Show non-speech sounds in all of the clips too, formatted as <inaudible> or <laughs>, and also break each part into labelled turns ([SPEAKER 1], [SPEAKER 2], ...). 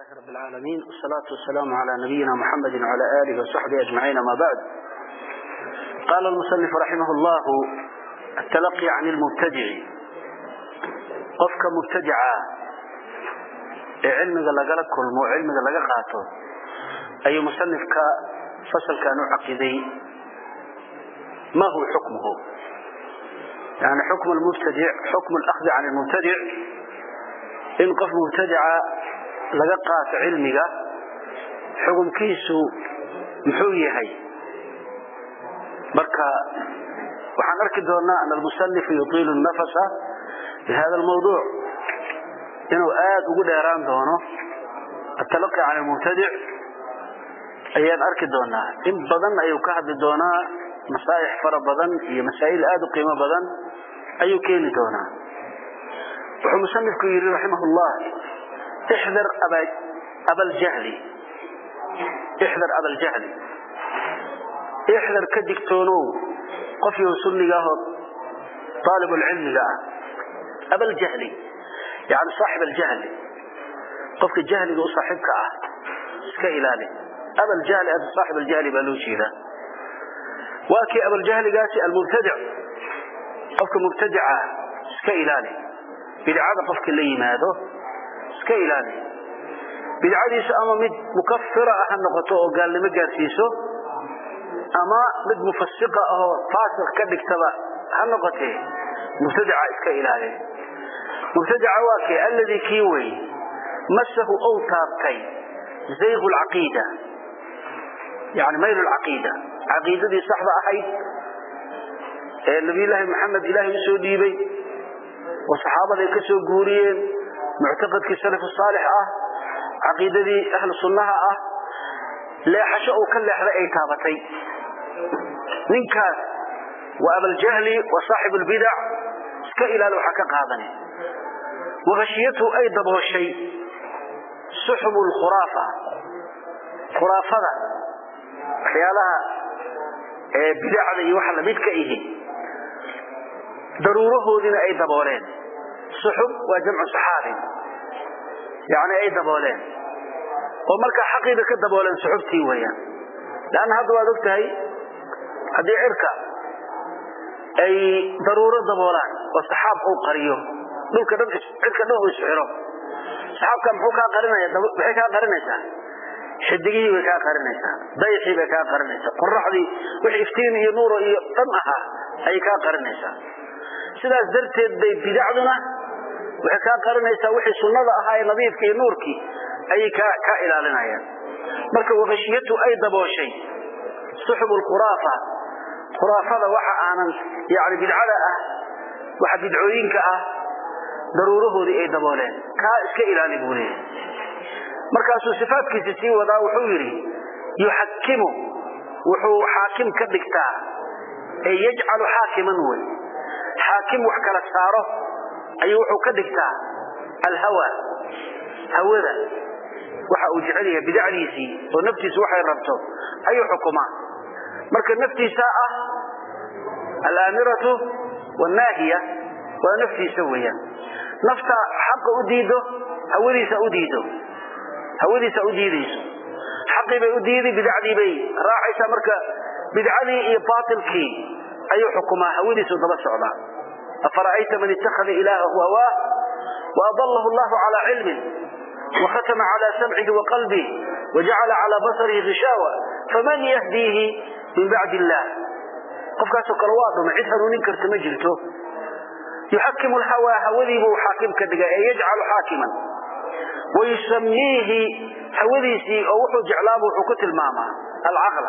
[SPEAKER 1] لله رب العالمين. والصلاة والسلام على نبينا محمد وعلى آله وصحبه أجمعين. ما بعد قال المصنف رحمه الله التلقي عن المبتدع. قفك مبتدعا. علمك لقى كلمو علمك لقى قاته أي مصنف فصل كانوا عقيدي. ما هو حكمه؟ يعني حكم المبتدع حكم الأخذ عن المبتدع. إن قف مبتدع laga qaato cilmiga xukunkiisu muxuu yahay? Marka waxaan arki doonaa an almusanif yutiilu nafasa fi hada inuu aada ugu dheeraan doono atalaqi can almubtadic ayaan arki doonaa in badan ayuu ka hadli doonaa masaaix fara badan iyo masaa'il aada u qiimo badan ayuu keeni doonaa. Wuxuu musanifku yidhi raximah احذر أبا, أبا الجهل احذر أبا الجهل احذر كدكتونو. قفيه سنقاه طالب العلم لا. أبا الجهل يعني صاحب الجهل قفك الجهل هو صاحبك آه. اسك إلالي. أبا الجهل هذا صاحب الجهل بلوشي ذا واكي أبا الجهل قاسي المبتدع. قفك مبتدعة اسك إلالي. بدعاء قفك اللي يماده iska ilaali. Bidcadiisu ama mid mukafira ah ha noqoto oo gaalnimo gaarsiiso ama mid mufasiqa ahoo faasiq ka dhigtaba ha noqotee mubtadaca iska ilaali. Mubtadaca waa kee? Alladii kii wey masahu ou taabtay zayqu lcaqiida yani maylu lcaqiida caqiidadii saxda ahayd ee nabiyullaahi maxamed ilaahay u soo dhiibay oo saxaabada ay ka soo guuriyeen muctaqadkii salaf saalix ah caqiidadii ahlu sunnaha ah leexasho uu ka leexday ay taabatay ninkaas waa abaljahli wa saaxibu lbidac iska ilaali waxaa ka qaadani wahashiyatu ay dabooshay suxubu lkhuraafa khuraafada waxyaalaha bidacda iyo waxa lamidka ihi daruurahoodiina ay dabooleen suxub waa jamcu saxaabi. Yani ay dabooleen. Oo markaa xaqiiba ka dabooleen suxubtii weeyaan. Leanna hadda waad og tahay haddii cirka ay daruuro daboolaan oo saxaab uu qariyo dhulka dhan cirka dhan uu isxiro saxaabka muxuu kaa qarinaya maxay kaa qarinaysaa? Xidigihii bay kaa qarinaysaa dayxii bay kaa qarinaysaa qoraxdii wix iftiin iyo nuuro iyo dhan ahaa ayay kaa qarinaysaa. Sidaas darteed bay bidacduna waxay kaa qarinaysaa wixii sunnada ahaa ee nadiifka iyo nuurkii ayay kaa ilaalinayaan. Marka wahashiyatu ay dabooshay suxub lkhuraafa khuraafada waxa aanan yani bidcada ah waxa bidcooyinka ah daruurahoodii ay dabooleen. Kaa iska ilaali buu leeyahy markaasuu sifaadkiisi sii wadaa wuxuu yidhi yuxakimu wuxuu xaakim ka dhigtaa ee yajcalu xaakiman wey xaakim wax kala saaro ayuu wuxuu ka dhigtaa alhawa hawada. Waxa uu jecel yahay bidacdiisii oo naftiisu waxay rabto ayuu xukumaa. Marka naftiisa ah alaamiratu wannaahiya waa naftiisa weeyaan. Nafta xaqa u diido hawadiisa u diido. Hawadiisa u diidayso. Xaqii bay u diiday bidacdii bay raacaysaa. Marka bidcadii iyo baatilkii ayuu xukumaa hawadiisu daba socdaa أفرأيت من اتخذ إلهه هواه؟ وأضله الله على علمه وختم على سمعه وقلبه وجعل على بصره غشاوة. فمن يهديه من بعد الله؟ قف كاسو كرواد ومعيدها ننكر تمجلته يحكم الهوى هولي بو حاكم كدقاء يجعل حاكما. ويسميه هولي سي أوحو جعلابو حكوت الماما العقل.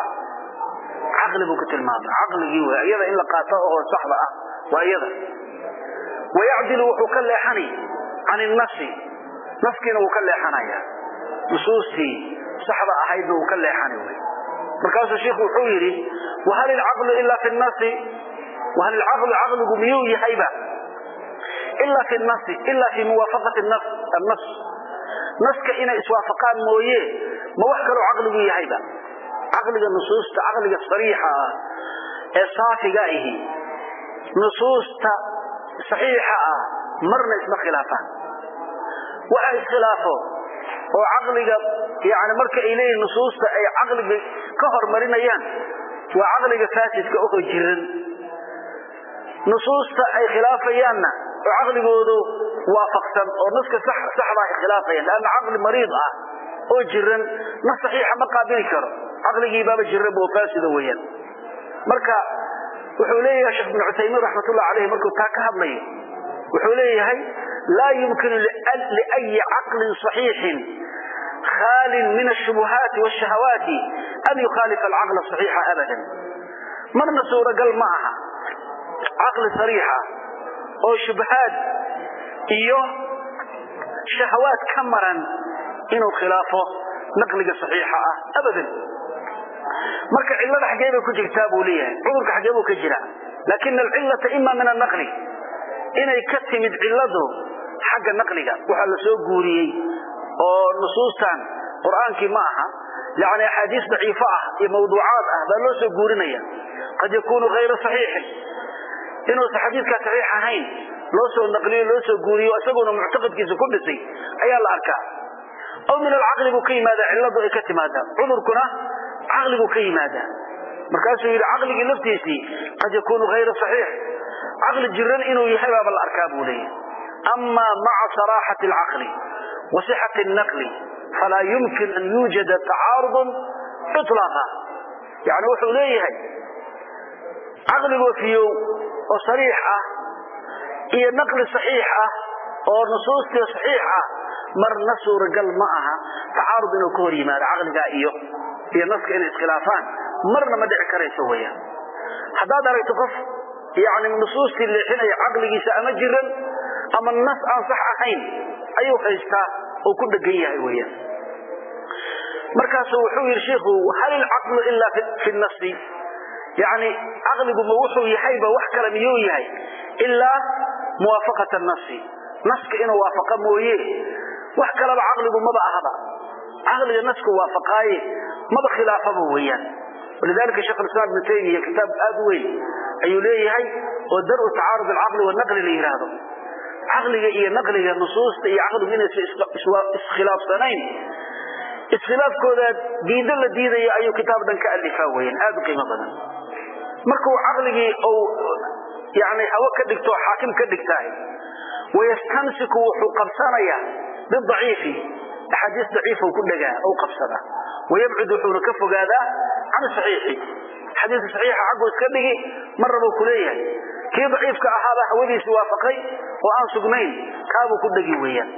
[SPEAKER 1] عقل بوكوت الماما عقل هو أيضا إلا قاطعه صحبة. وأيضا wayacdilu wuxuu ka leexanay can nafsi nafkiina wuu ka leexanaya nusuustii saxda ahaydna wuu ka leexana wy markaasuu shiku wuxuu yidhi wahal ilcaqlu ilaa fi nafsi wahal ilcaqlu caqligu miyuu yahayba ilaa fi nafsi ilaa fii muwaafaqati annas naska inay iswaafaqaan mooye ma wax kaloo caqligu yahayba caqliga nusuusta caqliga sariixa ah ee saafiga ihi nusuusta saxiixa ah marna isma khilaafaan. Waxa iskhilaafo oo caqliga yani marka ay leeyihiin nusuusta ay caqliga ka hormarinayaan waa caqliga faasidka oo jiran nusuusta ay khilaafayaanna oo caqligoodu waafaqsan oo naska saxda ay khilaafayaan lanna caqli mariid ah oo jiran nas saxiixa ma qaabili karo. Caqligii baaba jiran oo faasida weeyaan. Marka wuxuu leeyahay sheekh ibn cuthaymiin raxmatullahi caleyhi markuu taa ka hadlayo wuxuu leeyahay laa yumkinu liayi caqlin saxiixin khaalin min ashubuhaati waashahawaati an yukhaalifa alcaqla saxiixa abadan. Marna suuragal ma aha. Caqli sariixa oo shubhaad iyo shahawaad ka maran inuu khilaafo naqliga saxiixa ah abadan marka cilada xaggee bay ku jirtaa buu leeyahay. Cudurka xaggee buu ka jiraa laakina alcilata ima min annaqli. Inay ka timid ciladu xagga naqliga. Waxaa la soo guuriyey oo nusuustan qur'aankii ma aha. Yani axaadiis daciifo ah iyo mawduucaad ah baa loo soo guurinaya. Qad yakunu hayra saxiixin. Inuusan xadiidkaa saxiix ahayn loo soo naqliyo loo soo guuriyo isaguna muctaqadkiisa ku dhisay ayaa la arkaa. Aw min alcaqli buu ka yimaadaa cilladu ay ka timaadaa cudurkuna caqliguu ka yimaadaa markaasuu yidhi caqligii laftiisii qad yakunu hayra saxiix. Caqli jiran inuu yahay baaba la arkaa buu leeyahy ama maca saraaxati alcaqli wa sixati alnaqli falaa yumkin an yuujada tacaarudun iطlaaqa yani wuxuu leeyahay caqligoo fiyow oo sariix ah iyo naqli saxiix ah oo nusuustii saxiix ah marna suuragal ma aha tacaarud inuu ka hor yimaado caqligaa iyo iyo naska inay iskhilaafaan. Marna ma dhici karayso weyaan haddaad aragto qof yani nusuustii leexinaya caqligiisa ama jiran ama nas aan sax ahayn ayuu haystaa oo ku dhegan yahay weyaan markaasu wuxuu yidhi shiikhu hal ilcaqlu ila fi nasi yani caqligu ma wuxuu yahayba wax kale miyuu yahay? Ilaa muwaafaqat nasi naska inuu waafaqa mooye wax kaleba caqligu maba ahaba. Caqliga nasku waafaqaaye maba khilaafaba weeyaan. Walidalika sheekh islam ibnu taymiya kitaab aad u weyn ayuu leeyahay oo daru tacaarud alcaqli wanaqli la yidhaahdo caqliga iyo naqliga nusuusta iyo caqligu inaysa iskhilaafsanayn. Iskhilaafkooda diido la diidaya ayuu kitaab dhan ka alifaa weyaan aad u qiimo badan. Markuu caqligii uu yani hawo ka dhigto xaakim ka dhigtaay wayastansiku wuxuu qabsanayaa bidaciifi axaadiis daciifa ku dhagaa ou qabsadaa wayabcud wuxuuna ka fogaadaa can saxiixi. Xadiiska saxiixa xaggu iska dhigi marnabuu ku leeyahay. Kii daciifka ahaaba hawadiisi waafaqay oo aan sugnayn kaabuu ku dhegi weeyaan.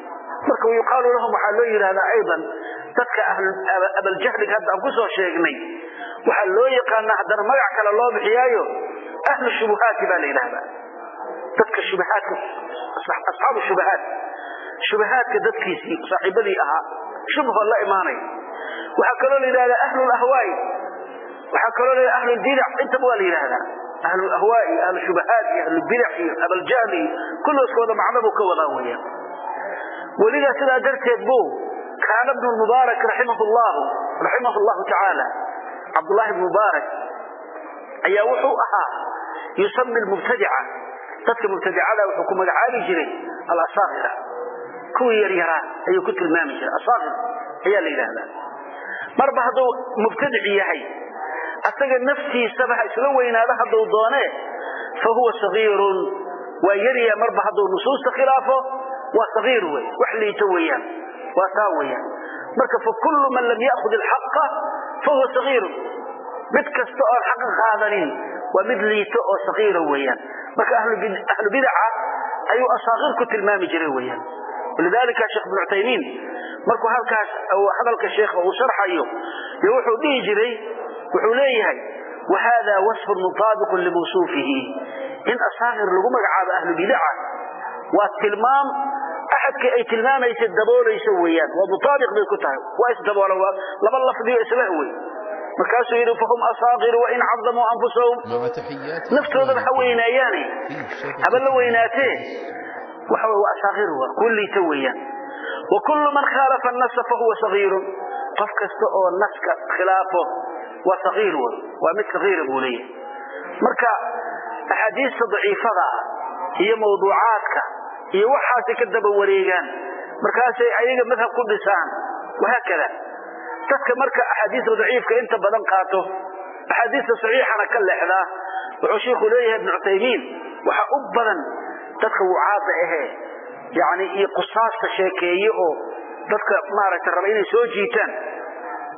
[SPEAKER 1] Marka yuqaalu lahum waxaa loo yidhahdaa aydan dadka abaljahliga hadda aan ku soo sheegnay. Waxaa loo yaqaanaa haddana magac kale loo bixiyaayo ahlu shubuhaati baa la yidhahdaa dadka shubahaadka asxaabu shubahaat shubahaadka dadkiisii saaxiibadii ahaa shubha la imaanay. Waxaa kaloo la yidhahdaa ahlu lahwaai waxaa kaloo la ahlu bidac. Intaba waa la yidhahdaa ahlu ahwaai ahlu shubahaat iyo ahlu bidac iyo abaljahli iyo kulooskooda macnabuu ka wadaa weeyaan welidaa sidaa darteed buu kaana bnu mubaarak raximah llahu raximah llahu tacaala cabdullahi bn mubaarak ayaa wuxuu ahaa yusami mubtadica dadka mubtadicada wuxuu ku magacaabi jiray alasaakira kuwii yaryaraa ayuu ku tilmaami jiray. Asaakir ayaa la yidhaahdaa. Marba hadduu mubtadic yahay asaga naftiisaba ha isla weynaado hadduu doonee fa huwa sagiirun. Waa yaryaa marba hadduu nusuusta khilaafo waa sagiir wey wax liito weeyaan waa taa weeyaan. Marka fa kullu man lam ya'khud ilxaqa fa huwa sagiirun. Mid kasta oon xaqa qaadanin waa mid liito oo sagiira weeyaan. Marka ahlu bidaca ayuu asaakir ku tilmaami jiray weeyaan walidalika sheekh ibnu cuthaymiin markuu halkaas hadalka sheekha uu sharxayo yo wuxuu dhihi jiray wuxuu leeyahay wahada wasfun mutaabiqun limawsuufihi in asaakir lagu magacaabo ahlu bidaca waa tilmaam axadkii ay tilmaamaysa daboolaysa weeyaan. Waa mutaabiq bay ku tahay. Waa isdaboolan laba lafdiyo islah wey markaasuu yidhi fahum asaakiru wain cadamuu anfusahum. Naftoodaba ha weynaayaane haba la weynaatee waxa wa kuwa liita weeyaan. Wa kullu man khaalafa nasa fahuwa sagiirun qof kasta oo naska khilaafo waa sagiir w waa mid sagiira buu leeyahay. Marka axaadiista daciifada iyo mawduucaadka iyo waxaasay ka daba wareegaan markaasay ayaga madhab ku dhisaan wahaakada dadka marka axaadiista daciifka inta badan qaato axaadiista saxiixana ka leexdaa wuxuu shiiku leeyahay ibnu cuthaymiin waxa u badan dadka wucaada ahee yani iyo qusaasta sheekeeye oo dadka maaragtay raba inay soo jiitaan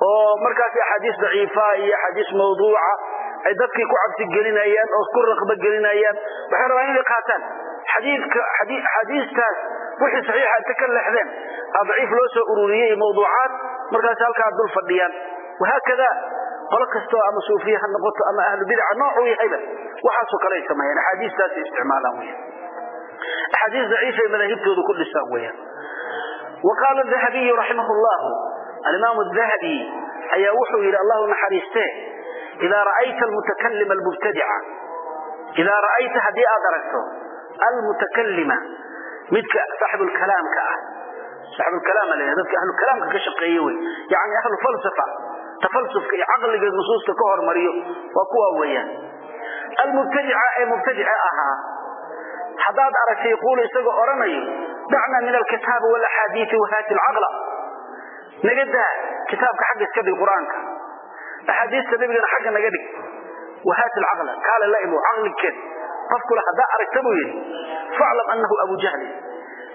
[SPEAKER 1] oo markaas axaadiis daciifa iyo axaadiis mawduuca ay dadkii ku cabsi gelinayaan oo ku raqba gelinayaan waxay rabaan inay qaataan. Axaadiistaas wixii saxiixa inta ka leexdeen aa daciif loo soo ururiyey iyo mawduucaad markaas halkaa dul fadhiyaan. Wahaakada qolo kastoo ama suufiye ha noqoto ama ahlu bidca noocuu yahayba waxaasoo kale ay sameeyaan axaadiistaasay isticmaalaan weyan axaadiis daciifay madaahibtoodu ku dhisaan weeyaan. Wa qaala dahabiyu raximah llahu alimaamu dahabi ayaa wuxuu yidhi allahu naxariistee idaa ra'ayta almutakalima almubtadica idaa ra'ayta haddii aad aragto almutakalima midka saaxibulkalaamka ah. Saaxibulkalaama la dadka ahlukalaamka ka shaqeeye wey yani ahlu falsafa tafalsufka iyo caqliga nusuusta ka hormariyo waa kuwa weeyaan. Almubtadica ee mubtadica ahaa haddaad aragtay yaquulu isagoo odhanayo dacna min alkitaabi walaxaadiii wahaati lcaqla naga daa kitaabka xagga iska dhig qur'aanka. Axaadiista nabigana xagga naga dhig. Wahaati lcaqla kaale la imo caqligkeen qofkule haddaa aragta buu yidhi faclam annahu abu jahlin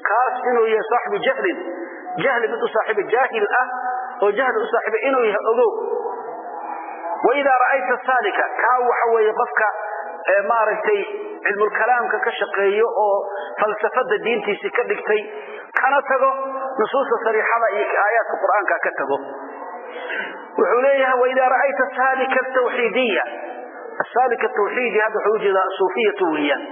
[SPEAKER 1] kaas inuu yahay saaxibu jahlin jahli mid u saaxiiba jaahil ah oo jahli u saaxiiba inuu yahay ogow. Waidaa ra'ayta saalika kaa waxa weeye qofka maaragtay cilmulkalaamka ka shaqeeyo oo falsafada diintiisii ka dhigtay kana tago nusuusta sariixada iyo aayaadka qur'aanka ka tago. Wuxuu leeyahay waidaa ra'ayta saalika tawxiidiya asaalika tawxiidi hadda wuxuu u jeedaa suufiyatu weeyaan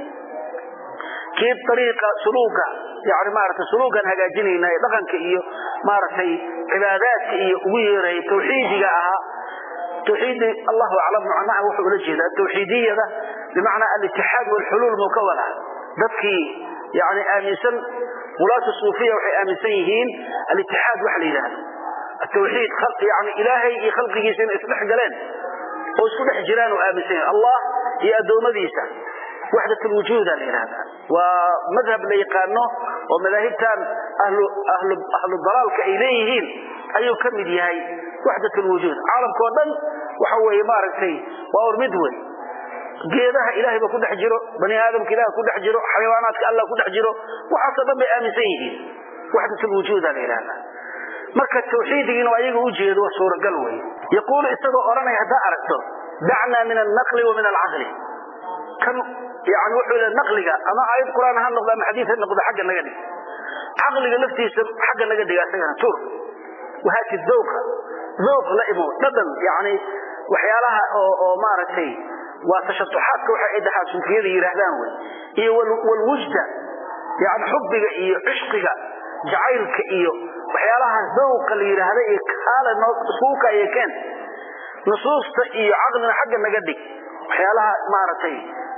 [SPEAKER 1] kii ariiqa suluuga yani maaragtay suluugan hagaajinayna ee dhaqanka iyo maaragtay cibaadaadka iyo ugu yeeraya tawxiidiga ahaa tawxiidi allahu aclam macnaha wuxuu ula jeedaa tawxiidiyada bimacnaa alitixaad walxuluul muu ka wadaa dadkii yani aaminsan ulaatu suufiya waxay aaminsan yihiin alitixaad waxa la yidhaahdo atawxiid yani ilaahay iyo khalqigiisa inay isdhex galeen oo isku dhex jiraan oo aaminsan yahin allah iyo addoommadiisa waxdat lwujuuda la yidhahdaa waa madhab la yaqaano oo madaahibtan ahlu dalaalka ay leeyihiin ayuu ka mid yahay waxdat lwujuud caalamka oo dhan waxa weeye maaragtay waa or mid wey geedaha ilahay ba ku dhex jiro bani aadamka ilaah ku dhex jiro xayawaanaadka allah ku dhex jiro waxaasoo dhan bay aaminsan yihiin. Waxdat lwujuuda la yidhahdaa marka tawxiidigiina ayaga u jeedo waa suuragal wey yaquulu isagoo odhanaya haddaa aragto dacnaa min alnaqli wa min alcaqli kan yani wuxuu le naqliga ama aayad qur'aan ha noqdo ama xadiid ha noqdo xagga naga dhig caqliga laftiisa xagga naga dhiga isagana tur wahaati dawqa dawq la imo dhadhan yani waxyaalaha oo oo maaragtay ay dhahaa suufiyada yidhaahdaan wey iyo walwujda yani xubbiga iyo cishqiga jacaylka iyo waxyaalaha dawqa la yidhaahda iyo kaale iskuuka iyo keen. Nusuusta iyo caqlina xagga naga dhig. Waxyaalaha maaragtay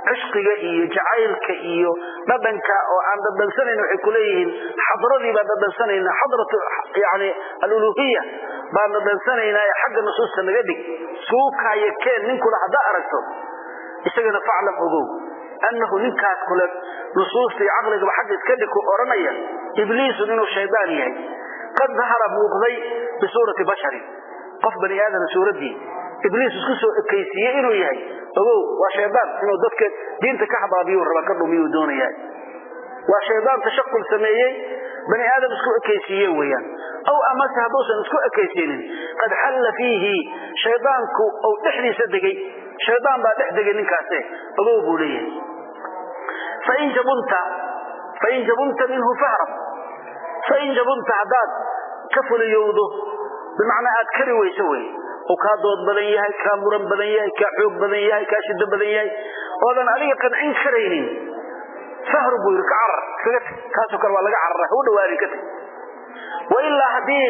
[SPEAKER 1] cishqiga iyo jacaylka iyo dhadhanka oo aan dhadhansanayna waxay kuleeyihiin xadradii baan dhadhansanayna xadratu yani aluluhiya baan dhadhansanaynaa ee xagga nusuusta naga dhig. Suukaayo keen ninkula haddaa aragto isagana faclam ogow annahu ninkaas kule nusuusta iyo caqligaba xagga iska dhig ku odhanaya ibliisun inuu shaydaan yahay. Qad dahara muuqday bisuurati basharin qof bani aadama suuraddii ibliis isku soo ekaysiiyey inuu yahay. Ogow waa shaydaan inuu dadka diinta ka habaabiyu raba ka dhumiyuu doonaya waa shaydaan tashaqul sameeyey bani aadam isku ekaysiiye weeyaan. Aw amase hadduusan isku ekaysiinin qad xalla fiihi shaydaanku ou dhexdiisa degay. Shaydaan baa dhex degay ninkaase. Ogow buu leeyahay. Fain jabunta fain jabunta minhu fahrab fain jabunta haddaad ka fuliyowdo bimacnaa aad kari weyso wey oo kaa dood badan yahay kaa muran badan yahay kaa xoog badan yahay kaa shido badan yahay. Oodan adiga qancin karaynin fahru buu yidhi ka carar iskaga tag. Kaasoo kale waa laga carara ha u dhawaani ka tag. Wailaa haddii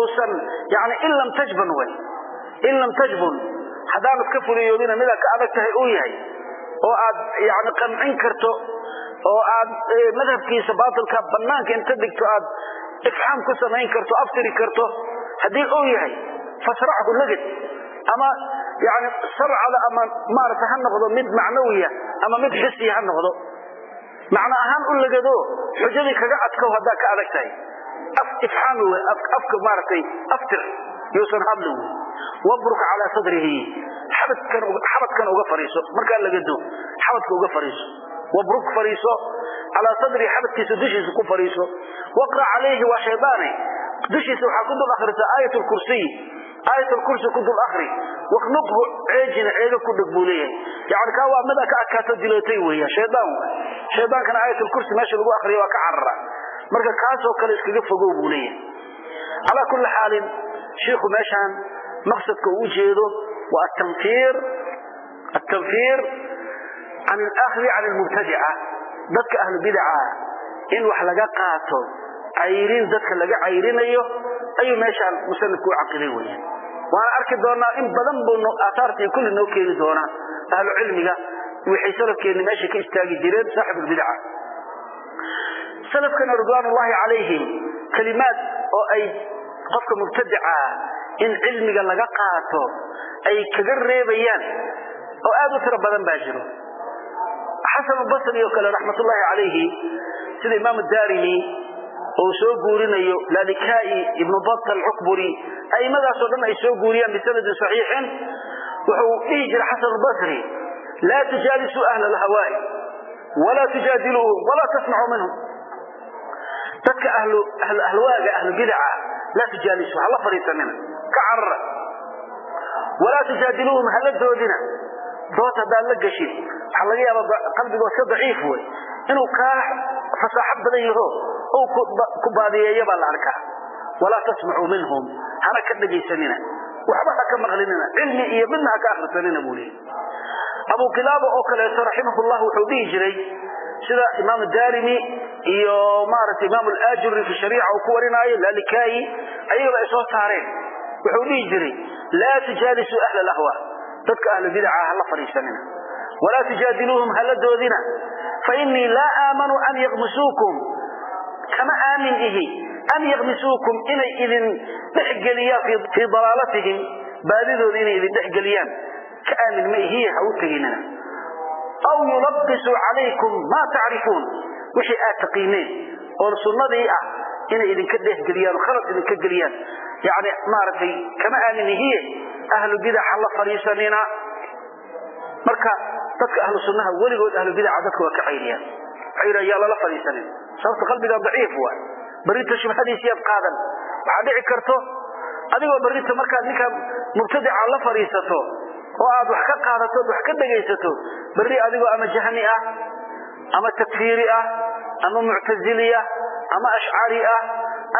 [SPEAKER 1] uusan yani in lam tajbun way. In lam tajbun. Haddaanad ka fuliyoobina midaa ka adag tahay uu yahay. Oo aad yani qancin karto oo aad madhabkiisa baatilka banaanka inta dhigto aad ifxaam ku samayn karto aftiri karto haddii uu yahay fasrachu lagad ama yani sarcada ama maarata ha noqdo mid macnawiya ama mid xisiya ha noqdo. Macno ahaan u lagado xujadii kaga adkow haddaa ka adag tahay ifxaami wey afka maaragtay aftir yuusan hadlin wabruk calaa sadrihi xabadkan uga fariiso. Markaa laga doo xabadka uga fariiso. Wabruk fariiso calaa sadrihi xabadkiisa dushiisa ku fariiso. Waqra calayhi waa shaydaane dushiisa waxaa ku dul akrisa aayat lkursiy aayat lkursi ku dul akri waknuqhu ceejina ceega ku dheg buu leeyahay. Yani kaa waa mida ka adkaato dilootay weya shaydaan shaydaankana aayat lkursi meesha lagu akriya waa ka carara. Marka kaasoo kale iskaga fogow buu leeyahay. Calaa kulli xaalin shiikhu meeshaan maqsadka uu ujeedo waa atanfiir can alakhdi can almubtadica. Dadka ahlu bidaca in wax laga qaato cayrin dadka laga cayrinayo ayuu meeshaan musanifku u caqiday weya waana arki doonaa in badan buu aaaartii kulli noo keeni doonaa ahlu cilmiga waxay salafkeenni meesha ka istaagi jireen saaxib lbidca salafkana ridwaanullaahi calayhim kelimaad oo ay qofka mubtadica in cilmiga laga qaato ay kaga reebayaan oo aad u tiro badan baa jiro. Xasan basri oo kale raxmatullaahi calayhi sida imaam daarimi oo soo guurinayo lalikai ibnu bat alcukburi aimadaasoo dhan ay soo guuriyaan bisanadin saxiixin. Wuxuu dhihi jiray xasan basri laa tujaalisuu ahla alhawaa'i walaa tujaadiluuhum walaa tasmacuu minhum dadka ahlwaaga ahlubidaca laa tujaalisu hala fadhiisanina ka carara. Walaa tujaadiluuhum hala doodina. Dood haddaad la geshid waxaa laga yaaba qalbigoo iska daciif wey inuu kaa fasaaxo badan yaho ou ku baadiyeeyo baa la arkaa. Walaa tasmacuu minhum. Hana ka dhegaysanina waxba ha ka maqlinina. Cilmi iyo midna ha ka akhrisanina buu leeyay abu kilaaba oo kaleeto raximahullah wuxuu dhihi jiray sida imaam daarimi iyo maaragtay imaam alaajuri fi shariica uu ku warinaayo lalikai ayagaba ay soo saareen. Wuxuu dhihi jiray laa tujaalisuu ahla alahwa dadka ahlu bidaca hala fadhiisanina. Walaa tujaadiluuhum hala doodina. Fainii laa aamanu an yakmisuukum kama aamin ihi an yakmisuukum inay idin dhexgeliyaan fii dalaalatihim baadidooda inay idin dhexgeliyaan. Ka aamin ma ihi ha u teginina aw yulabisuu calaykum maa tacrifuun. Wixii aad taqiineen oo sunnadii ah inay idinka dhexgeliyaan oo khalad idinka geliyaan. Yani maaragtay kama aamin ihiye ahlu bidaca la fadhiisanina. Marka dadka ahlu sunnaha weligood ahlu bidaca dadka waa ka cayriyaan waxay yaa lala fadhiisanin sababta qalbiga daciif waay. Berrinta shubhadiisiyaad qaadan. Waxaa dhici karto adigoo berrinta markaad ninkaa mubtadica la fadhiisato oo aad wax ka qaadato od wax ka dhegaysato berri adigoo ama jahmi ah ama takfiiri ah ama muctazili ah ama ashcari ah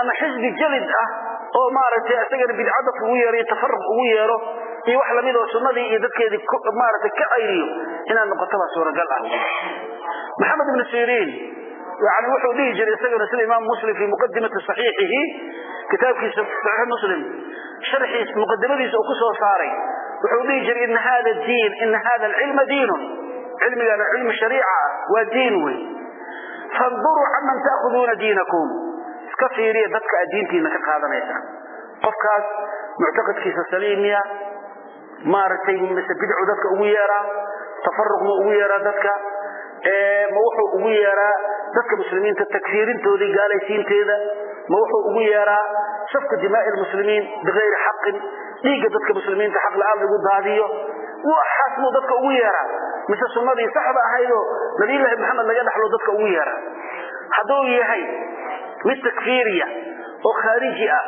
[SPEAKER 1] ama xisbi jalid ah oo maaragtay isagana bidca dadka ugu yeero iyo tafaruq ugu yeero iyo wax la mid oo sunnadii iyo dadkeedii maaragtay ka cayriyo inaad noqotobaa suuragal ah. Maxamed ibnu siriin yani wuxuu dhihi jiray isagana sida imaam muslim fii muqadimati saxiixihi kitaabkiisa saxiix muslim sharxiis muqadimadiisa uu ku soo saaray. Wuxuu dhihi jiray ina hada diin ina hada alcilma diinun. Cilmigana cilmi shariica ah waa diin wey. Fanduruu canman ta'khuduuna diinakum. Iska fiiriya dadka aad diintiina ka qaadanaysaan qofkaas muctaqadkiisa saliimiya maaragtay mise bidcu dadka ugu yeeraa tafaruq ma ugu yeeraa dadka ma wuxuu ugu yeeraa dadka muslimiinta takfiirintoodii gaalaysiinteeda. Ma wuxuu ugu yeeraa safku dimaa'i lmuslimiin bigayri xaqin dhiigga dadka muslimiinta xaq la'aan lagu daadiyo. Waxaas muu dadka ugu yeeraa. Mise sunnadii saxda ahaydoo nabiyullaahi maxamed laga dhaxlo dadka ugu yeeraa. Hadduu yahay mid takfiiriya oo khaariji ah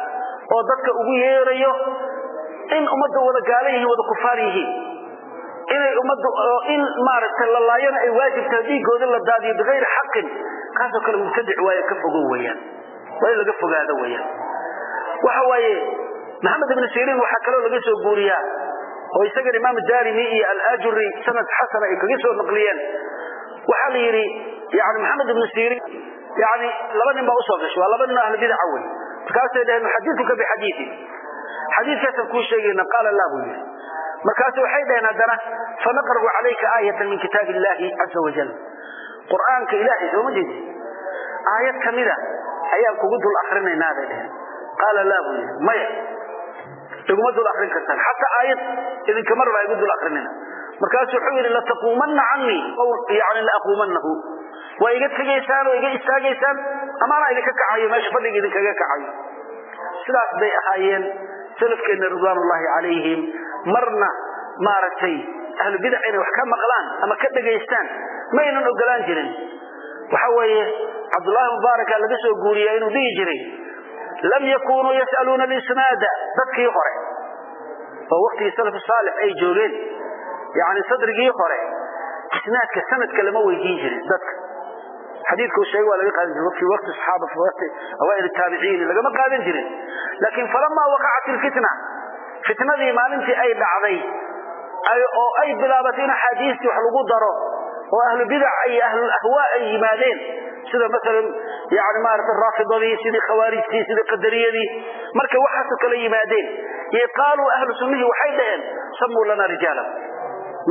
[SPEAKER 1] oo dadka ugu yeerayo in ummadda wada gaala yihiin wada kufaar yihiin inay ummadda in maaragtay la laayana ay waajibtahay dhiiggooda la daadiyo bigayri xaqin kaasoo kale mubtadic waaye ka fogo weyaan waa in laga fogaado weyaan waxa waaye maxamed ibnu siriin waxaa kaloo laga soo guuriyaa oo isagan imaam daarimi iyo alaajuri sanad xasana ay kaga soo naqliyeen waxaa la yidhi yani maxamed ibnu siriin yani laba nin baa u soo gashay waa laba nin ahlu bidaca wey markaasay dhaheen nuxadiuka bixadiiin xadiikaasaan kuu sheegayna qaala la buu yidhi markaasu waxay dhaheen haddana fanaqra'u calayka aayatan min kitaab illaahi caza wajal qur'aanka ilaahay sooma jeedi? Aayad kamida ayaan kugu dul akrinaynaa bay dhaheen. Qaala laa buu yidhi maya iguma dul akrin kartaan. Xataa aayad idinkama raba igu dul akrinina markaasu wuxuu yidhi lataquumanna canii yani laaquumanahu waa iga tegaysaan oo iga istaagaysaan amaana idinka kacayo meesha fadhiga idinkaga kacayo sidaas bay ahaayeen salafkeenna ridwaanullaahi calayhim marna maaragtay ahlu bidac inay wax ka maqlaan ama ka dhegaystaan ma aynan ogolaan jirin. Waxa weeye cabdullaahi mubaaraka laga soo guuriya inuu dhihi jiray lam yakunuu yas'aluuna alisnaada dadkii hore. Oo waktigii salaf saalix ay joogeen. Yani sadrigii hore isnaadka sanadka lama weydiin jirin dadka. Xadiidkuu sheegay waa laga qaadan jiray fi waqti saxaaba waqti awaa'il taabiciin lagama qaadan jirin. Laakiin falamaa waqacat ilfitna fitnadii maalintii ay dhacday oo ay bilaabatay in axaadiistii wax lagu daro oo ahlu bidac iyo ahlulahwaa ay yimaadeen. Sida maalan yani maarata raafidadii sidii khawaarijtii sidii qadariyadii. Markay waxaasoo kala yimaadeen iyo qaaluu ahlu sunnihii waxay dhaheen samuu lana rijaalan.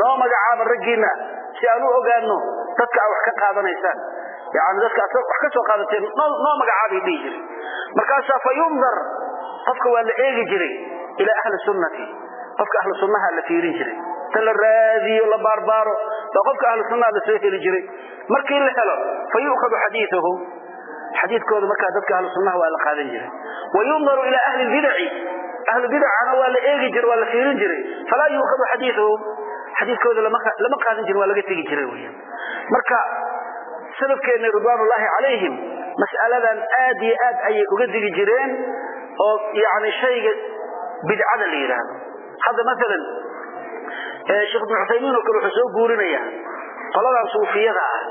[SPEAKER 1] Noo magacaaba raggiinna si aan u ogaano dadka a wax ka qaadanaysaan. Yani dadka wax ka soo qaadateen noo magacaabay dhihi jiray. Markaasaa fa yundar qofka waa la eegi jiray ilaa ahli sunnati. Qofka ahlu sunnaha la fiirin jiray ta la raadiyo la baarbaaro baa qofka ahlu sunnaha la soo heli jiray. Markii la helo fa yu'khadu xadiiuhu xadiidkooda markaa dadka ahlu sunnaha waa la qaadan jiray. Wa yundaru ilaa ahli lbidaci ahlu bidacana waa la eegi jiray waa la fiirin jiray. Falaa yu'khadu xadiiuhum xadiidkooda lama qaadan jirin waa laga tegi jiray weyaan marka salafkeenna ridwaanullaahi calayhim mas'aladan aad iyo aad ayay uga digi jireen oo yani shayga bidcada la yidhaahdo hadda maalan sheekh ibnu cuthaymiin oo kale wuxuu soo guurinaya qoladan suufiyada ah.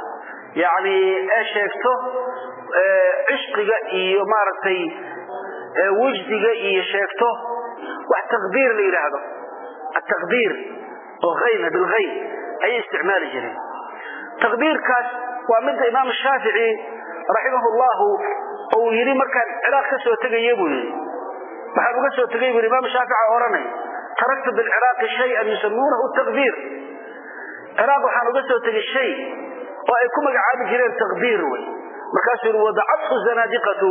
[SPEAKER 1] Yani ee sheegto cishqiga iyo maaragtay wejdiga iyo sheegto wax taqdiir la yidhaahdo ataqdiir oo hayna bilhayn ayay isticmaali jireen. Taqdiirkaas waa midda imaam shaafici raximah llahu uu yidhi markaan ciraaq ka soo tegaya buu yidhi waxaan uga soo tegay buu imaam shaafica odhanay taraktu bilciraaqi shayan yusamuunahu taqdiir ciraaq waxaan uga soo tegay shay oo ay ku magacaabi jireen taqdiir wey. Markaasuu yidhi wadacathu zanaadiqatu.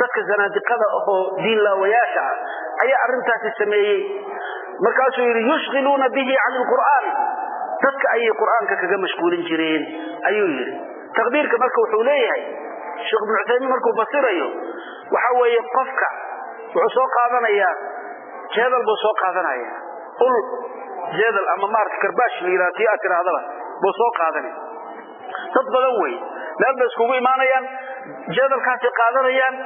[SPEAKER 1] Dadka zanaadiqada ahoo diinlaawayaasha ah ayaa arrintaasi sameeyey. Markaasuu yidhi yushqiluuna bihi can lqur'aan dadka ayay qur'aanka kaga mashquulin jireen ayuu yidhi. Taqdiirka marka wuxuu leeyahay sheekh ibnu cuthaymiin markuu fasirayo waxa weeye qofka wuxuu soo qaadanayaa jeedal buu soo qaadanaya ul jeedal ama maarata karbaash la yidhahdo tii aad tidhaahdaba buu soo qaadanaya dad badan wey meel bay iskugu imaanayaan jeedalkaasay qaadanayaan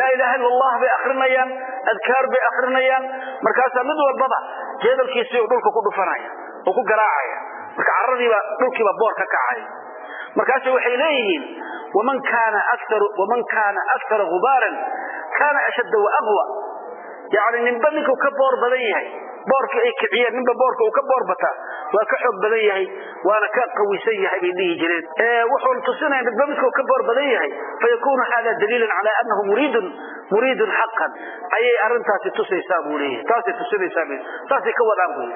[SPEAKER 1] laa ilaaha illa allah bay akrinayaan adkaar bay akrinayaan markaasaa mid walbaba jeedalkiisii dhulka ku dhufanaya oo ku garaacaya. Marka caradiiba dhulkiiba boor ka kacaya. Markaas waxay leeyihiin waman kaana akara gubaaran kaana ashadda waaqwa yani ninba ninkuu ka boor badan yahay boorkii ay kiciyeen ninba boorka uu ka boor bataa waa ka xoog badan yahay waana ka qawisan yahay bay dhihi jireen. Wuxuuna tusinaya ninba midkuu ka boor badan yahay fayakunu hada daliilan cala anahu muridun muriidun xaqan. Ayay arintaasi tusaysaa buu leeyahay taasay tusinaysaa saasay ka wadaan buu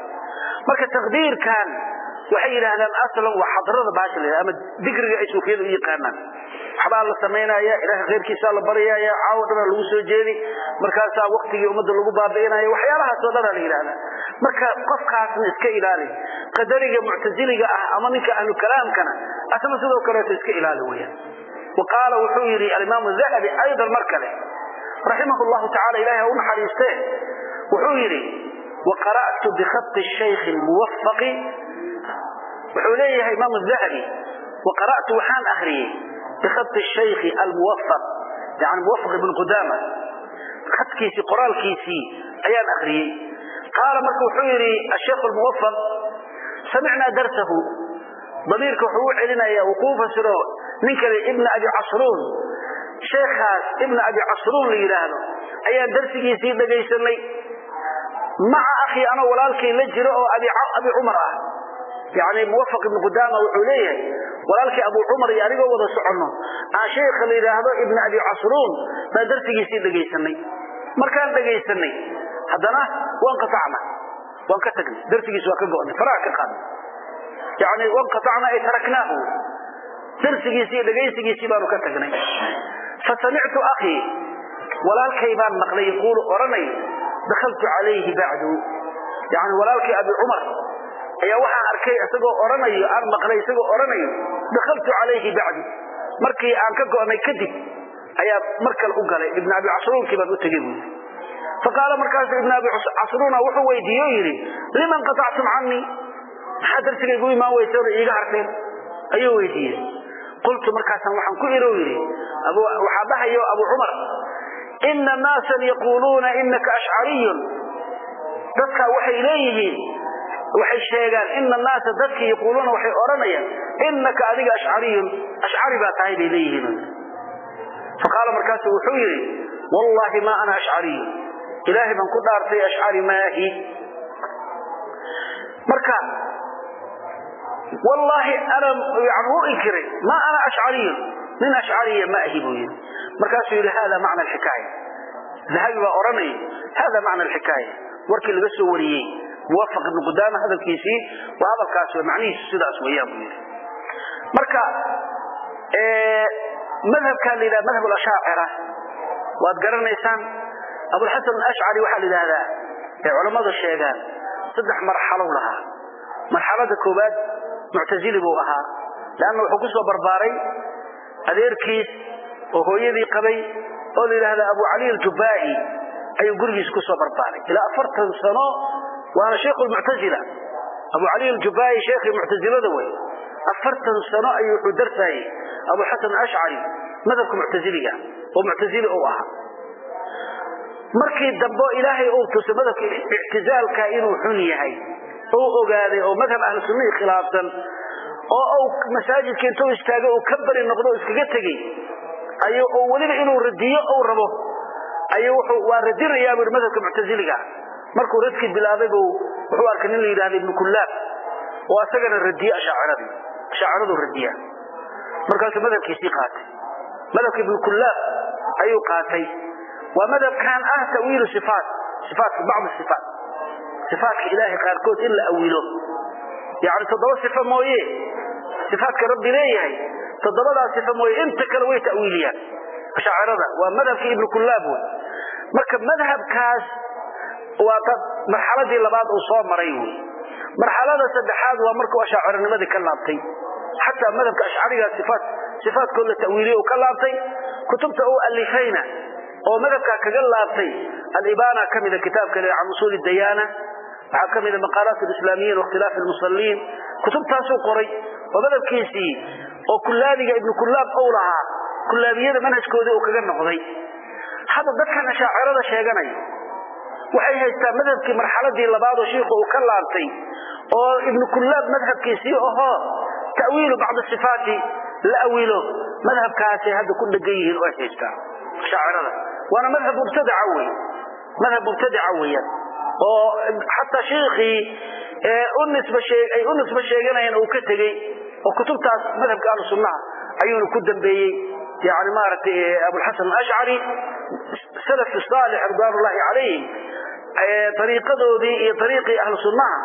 [SPEAKER 1] marka taqdiirkan waxay yidhaahdaan aslan waa xadrada baasha la ama digriga ay suufiyadu u yaqaanaan. Waxbaa la samaynaya ilahay khayrkiisaa la baryaya caawo dhana lagu soo jeedi markaasaa waktigii ummadda lagu baabi'inaya waxyaalahaasoo dhana la yidhahda. Marka qofkaasna iska ilaali qadariga muctasiliga ah ama ninka ahlu kalaamkana asna sidoo kaleeto iska ilaali weyaan wa qaala wuxuu yidhi alimaamu dahabi aydan mar kale raximah llahu tacala ilahay ha u naxariistee wuxuu yidhi waqara'tu bikhati shaykhi lmuwafaqi wuxuu leeyahay imaam dahabi waqara'tu waxaan akriyey bikhati shaykhi almuwafaq yani muwafaq ibn qudama khadkiisii qoraalkiisii ayaan akriyey qaala marka wuxuu yidhi asheikh almuwafaq samicnaa darsahu damiirka wuxuu u celinaya uu kuu fasiro nin kale ibna abi casruun sheekhaas ibna abi casruun la yidhaahdo ayaan darsigiisii dhegaysanay maca akhi anoo walaalkay la jiro oo abi cumar ah yani muwafaq ibnu qudama wuxuu leeyahay walaalkii abu cumar iyo anigoo wada soconno aan sheekha la yidhaahdo ibna abi casruun baan darsigiisii dhegaysanay markaan dhegaysanay haddana waan qatacna waan ka tagnay darsigiisi waa ka go'nay faraha ka qaadnay. Yani wanqatacna ay taraknaahu darsigiisii dhegaysigiisii baanu ka tagnay. Fasamictu akhii walaalkay baan maqlay yaquulu odhanay dakaltu calayhi bacdu yani walaalkii abi cumar ayaa waxaan arkay isagoo odhanayo aan maqlay isagoo odhanayo dakaltu calayhi bacdu markii aan ka go'nay kadib ayaa mar kale u galay ibn abi casruunkii baan u tegey buu yidhi. Faqaala markaasu ibn abi casruuna wuxuu weydiiye o yidhi liman qatactum canii maxaa darsigaygu imaan weysa ona iiga harteen? Ayuu weydiiyey. Qultu markaasaan waxaan ku iri yidhi waxaa dhahayo abu cumar ina naasan yaquuluuna inaka ashcariyun. Dadkaa waxay leeyihiin waxay sheegaan ina naasa dadkii yaquuluuna waxay odhanayaan inaka adiga ashcariyun ashcari baa tahay bay leeyihiin. Faqaala markaasu wuxuu yidhi wallaahi ma ana ashcariyun ilaahay baan ku dhaartay ashcari maahi. Marka wallaahi ana yani u inkiray ma ana ashcariyun nin ashcariya ma ahi buu yidhi. Markaasuu yidhi hada macna alxikaaya dahabi baa odhanaya hada macna alxikaaya warkii laga soo wariyey muwafaq ibnu qudaama hadalkiisii waa hadalkaas w macnihiisu sidaas weeyaan buu yidhi. Marka madhabkaa la yidhaha madhab alashaacira waad garanaysaan abulxasan alashcari waxaa la yidhaahdaa ee culammadu sheegaan saddex marxalow lahaa. Marxalada koowaad muctazili buu ahaa leanna wuxuu ku soo barbaaray adeerkiis oo hooyadii qabay oo la yidhaahda abu cali aljubaa'i ayuu gurigiis ku soo barbaaray. Ilaa afartan sano waana sheikhu lmuctazila abu cali aljubaa'i sheekhii muctazilada wey afartan sano ayuu wuxuu darsaayey abuxasan ashcari madhabka muctaziliga oo muctazili u ahaa markii dambe ilaahay uu tusay madhabka ictizaalka inuu xun yahay uu ogaaday oo madhab ahlu sunnahii khilaafsan oo uu masaajidka intuu istaagay uu ka bari noqdo o iskaga tegey ayuu oo weliba inuu radiyo uu rabo ayuu waa radinayaa buu madhabka muctaziliga markuu radkii bilaabay buu wuxuu arkay nin la yidhahda ibnu kullaab. Oo asagana radiye ashaaciradii ashaaciraduu radiya markaasuu madhabkiisii qaatay. Madhabka ibnu kullaab ayuu qaatay. Waa madhabkan ah tawiilu sifaat. Sifaatka bacd sifaat. Sifaatka ilaahay qaarkood in la awilo. Yani toddoba sifo mooye. Sifaatka rabbi leeyahay toddobadaa sifo mooye inta kale way ta'wiiliyaan. Ashaacirada waa madhabkii ibnu kullaab wey marka madhabkaas waa dad marxaladii labaad uu soo maray. Wey marxalada saddexaad waa markuu ashaaciranimadii ka laabtay. Xataa madhabka ashcariga sifaat sifaatkood la ta'wiiliye uu ka laabtay. Kutubta uu alifayna oo madhabkaa kaga laabtay alibana ka mida kitaabka le can usuuli dayaana. Waxaa ka mida maqaalaat alislaamiyiin wakhtilaafi almusaliin kutubtaasuu qoray oo madhabkiisii oo kullaabiga ibnu kullaab ou lahaa kullaabiyada manhajkoodii uu kaga noqday. Hadda dadkan ashaacirada sheeganaya waxay haystaan madhabkii marxaladii labaadoo shiikhu uu ka laabtay oo ibnu kullaab madhabkiisii ahoo ta'wiilu bacdi sifaati la awilo madhabkaasay hadda ku dhegan yihiin oo ay haystaan ashaacirada waana madhab mubtadaca wey madhab mubtadaca weeyaan oo xataa shiikhii ay u nisba sheeganayeen uu ka tegey oo kutubtaas madhabka ahlu sunnaha ayuuna ku dambeeyey. Yani maaragtay abulxasan alashcari salaf saalix ridwaan ullaahi calayhim ariiqadoodii iyo ariiqii ahlu sunnaha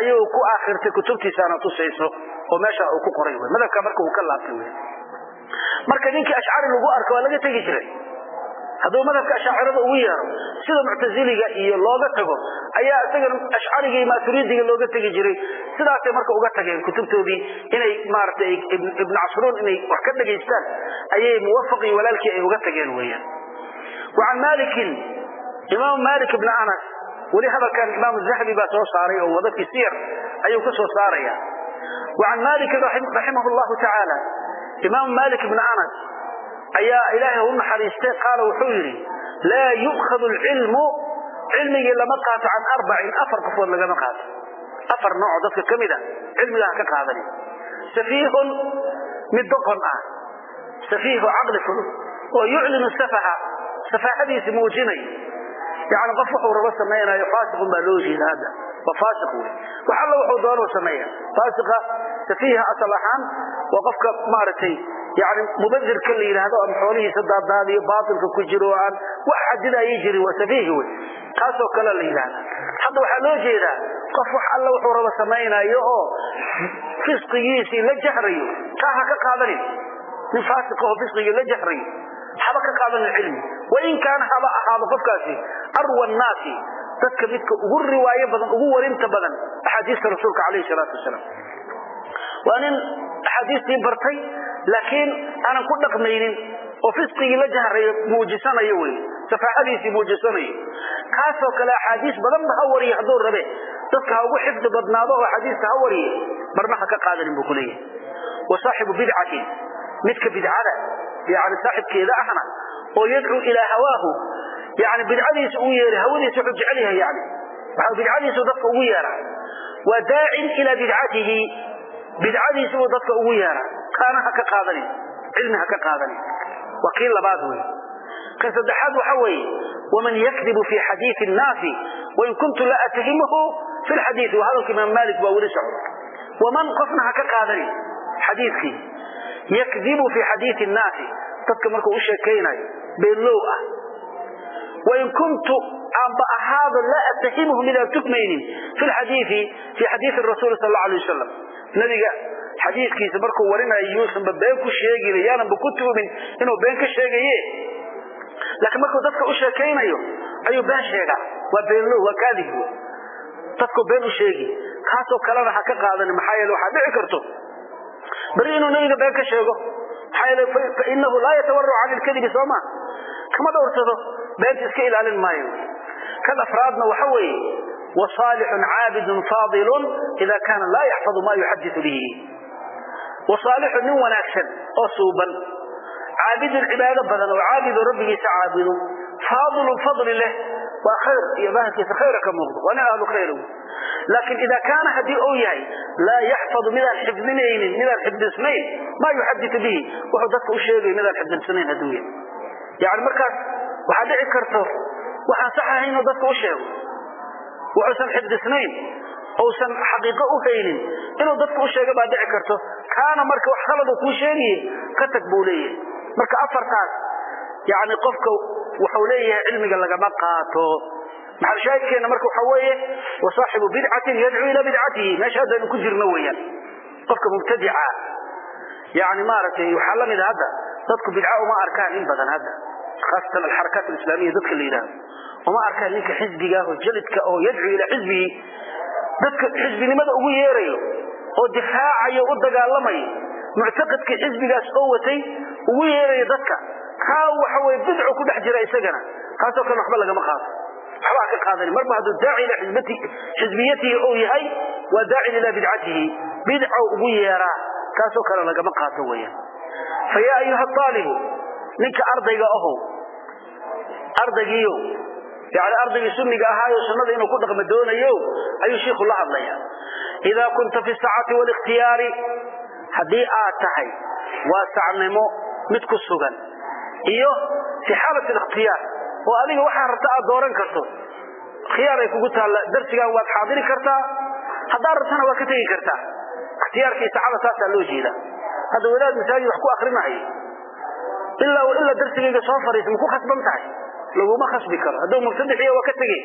[SPEAKER 1] ayuu ku aakhirtay kutubtiisaana tusayso oo meesha uu ku qoray wy madhabka marka uu ka laabtay wy marka ninkii ashcari lagu arko waa laga tegi jiray. Hadduu madhabka ashaacirada ugu yeero sida muctaziliga iyo looga tago ayaa isagana ashcariga iyo maaturiidiga looga tegi jiray. Sidaasay marka uga tageen kutubtoodii inay maaragtay ibnu casruun inay wax ka dhagaystaan ayay muwafaq iyo walaalkii ay uga tageen weeyaan. Wa can malikin imaamu malik ibni anas weli hadalkan imaamu zahabi baa soo saaray oo wadadkii siyar ayuu ka soo saaraya. Wa can malikin raximah llahu tacaala imaamu malik ibni anas ayaa ilaahay u naxariistay qaala wuxuu yidhi laa yu'khadu alcilmu cilmigii lama qaato can arbacin afar qofood lagama qaato. Afar nooc dadka ka mid a cilmigaa ka qaadani. Safiihun mid doqon ah. Safiihu caqli fudud. Oo yuclinu safaha safaahadiisi muujinayo yani qof wuxuu rabo samaynayo faasiqun baa loo jeeda hadda. Waa faasiq wey wax alla wuxuu doonuu sameeya faasiqa safiiha asal ahaan waa qofka maaragtay yani mubadirka la yidhaahdo ama xoolihiisa daadaadiyo baatilka ku jiro oo aan wax xadidayay jirin. Waa safiihi wey kaasoo kale la yidhaahda hadda waxaa loo jeedaa qof wax alla wuxuu rabo samaynayo oo fisqigiisii la jahrayo kaa ha ka qaadanin nin faasiqaho fisqigii la jahrayo haba ka qaadanin cilmi wain kaana haba ahaado qofkaasi arwa nnaasi dadka midka ugu riwaayo badan ugu warinta badan axaadiista rasuulka calayhi salaatu wasalaam. Waa nin axaadiistii bartay laakiin aanan ku dhaqmaynin oo fisqigii la jahrayo muujisanayo wey safaaxadiisii muujisanayo. Kaasoo kale axaadiis badanba ha wariye hadduu rabe dadka ha ugu xifdi badnaado oo axaadiista ha wariye marna ha ka qaadanin buu ku leeyahay. Wa saaxibu bidcatin midka bidcada yani saaxibkeeda ahna oo yadcuu ilaa hawaahu. Yani bidcadiisa ugu yeeray hawadiisa wuxuu jecel yahay yani waxa bidcadiisu dadka ugu yeera waa daacin ilaa bidcatihi. Bidcadiisa buu dadka ugu yeera kaana ha ka qaadanin cilmi ha ka qaadanin waa kii labaad wey kan saddexaad waxa weeye waman yakdibu fi xadiii nnaasi wain kuntu la atahimuhu fi lxadiii waa hadalka imaam maalik baa weli socda waman qofna ha ka qaadanin xadiikii yakdibu fi xadiii nnaasi dadka markuu u sheekaynayo beenlow ah. Wain kuntu aanba ahaado laa atahimuhu midaan tuhmaynin fi lxadiii fi xadiii rasuuli sal la alay wasalam nabiga xadiiskiisa markuu warinayo yuusanba been ku sheegin yaananba ku tuumin inuu been ka sheegaye laakiin markuu dadka u sheekaynayo ayuu been sheegaa. Waa beenlow waa kaadib w dadku been u sheegi kaasoo kalena ha ka qaadanin maxaa yeele waxaa dhici karto. Beri inuu nabiga been ka sheego fainahu laa yatawaracu can ilkadibi sooma. Kama dhowrsado beenta iska ilaalin maayo. Kan afraadna waxa weeye wasaalixun caabidun faadilun ida kaana laa yaxfadu ma yuxadiu bihi. Wasaalixun nin wanaagsan oo suuban. Caabidun cibaado badan oo caabido rabbigiisa caabudo faadilun fadli leh waa khayr iyo bahalkiisa khayra ka muuqdo. Waa nin ahlu khayr. Laakiin idaa kaana haddii uu yahay laa yaxfadu midaan xifdinaynin midaan xifdisnayn maa yuxadiu bihi. Wuxuu dadka u sheegay midaan xifdisnayn hadduu yahay. Yani markaas waxaa dhici karto waxaan sax ahayn inuu dadka u sheego wuxuusan xifdisnayn uusan xaqiiqo u haynin. Inuu dadka u sheega baa dhici karto kaana marka wax khaladu kuu sheegaye ka tag buu leeyahay. Marka afartaas yani qofka wuxuu leeyahay cilmiga lagama qaato. Maxalshaahidkeenna marka waxa weeye wa saaxibu bidcatin yadcuu ilaa bidcatihi. Meesha haddaynu ku jirno weeyaan. Qofka mubtadica yani maaragtay waxaa la mid a hadda dadku bidca uma arkaan in badan hadda. Khaasatan alxarakaat alislaamiya dadka la yidhahdo uma arkaan ninka xisbiga oo jalidka oo yadcuu ilaa xisbihi. Dadka xisbinimada ugu yeerayo oo difaacayo u dagaalamayo muctaqadkii xisbigaas oo watay ugu yeerayo dadka kaa waxa weye bidcu ku dhex jira isagana. Kaasoo kale waxba lagama qaato. Waxba ka qaadani marba hadduu daaci ilaa xisbiyatihi ou yahay waa daacin ilaa bidcatihi. Bidco ugu yeeraa. Kaasoo kale lagama qaato weeyaan. Fa yaa ayuha aalibu ninka ardayga ahow ardaygiio yani ardaygii sunniga ahaayo sunnada inuu ku dhaqmo doonayo ayuu shiiku la hadlaya idaa kunta fi sacati walikhtiyaari haddii aad tahay waa sacnimo mid ku sugan iyo fi xaalati alikhtiyaar oo adiga waxaa rabta aad dooran karto. Khiyaar ay kugu taalla darsigan waad xaadiri kartaa haddaad rabtana waad ka tegi kartaa. Ikhtiyaarkii sacada taasaa loo jeeda hadda wadaad masaajid wax ku akrinahayo ilaa ilaa darsigayga soo fariisa ma ku khasban tahay. Laguma khasbi karo. Hadduu mubtadixiya waa ka tegey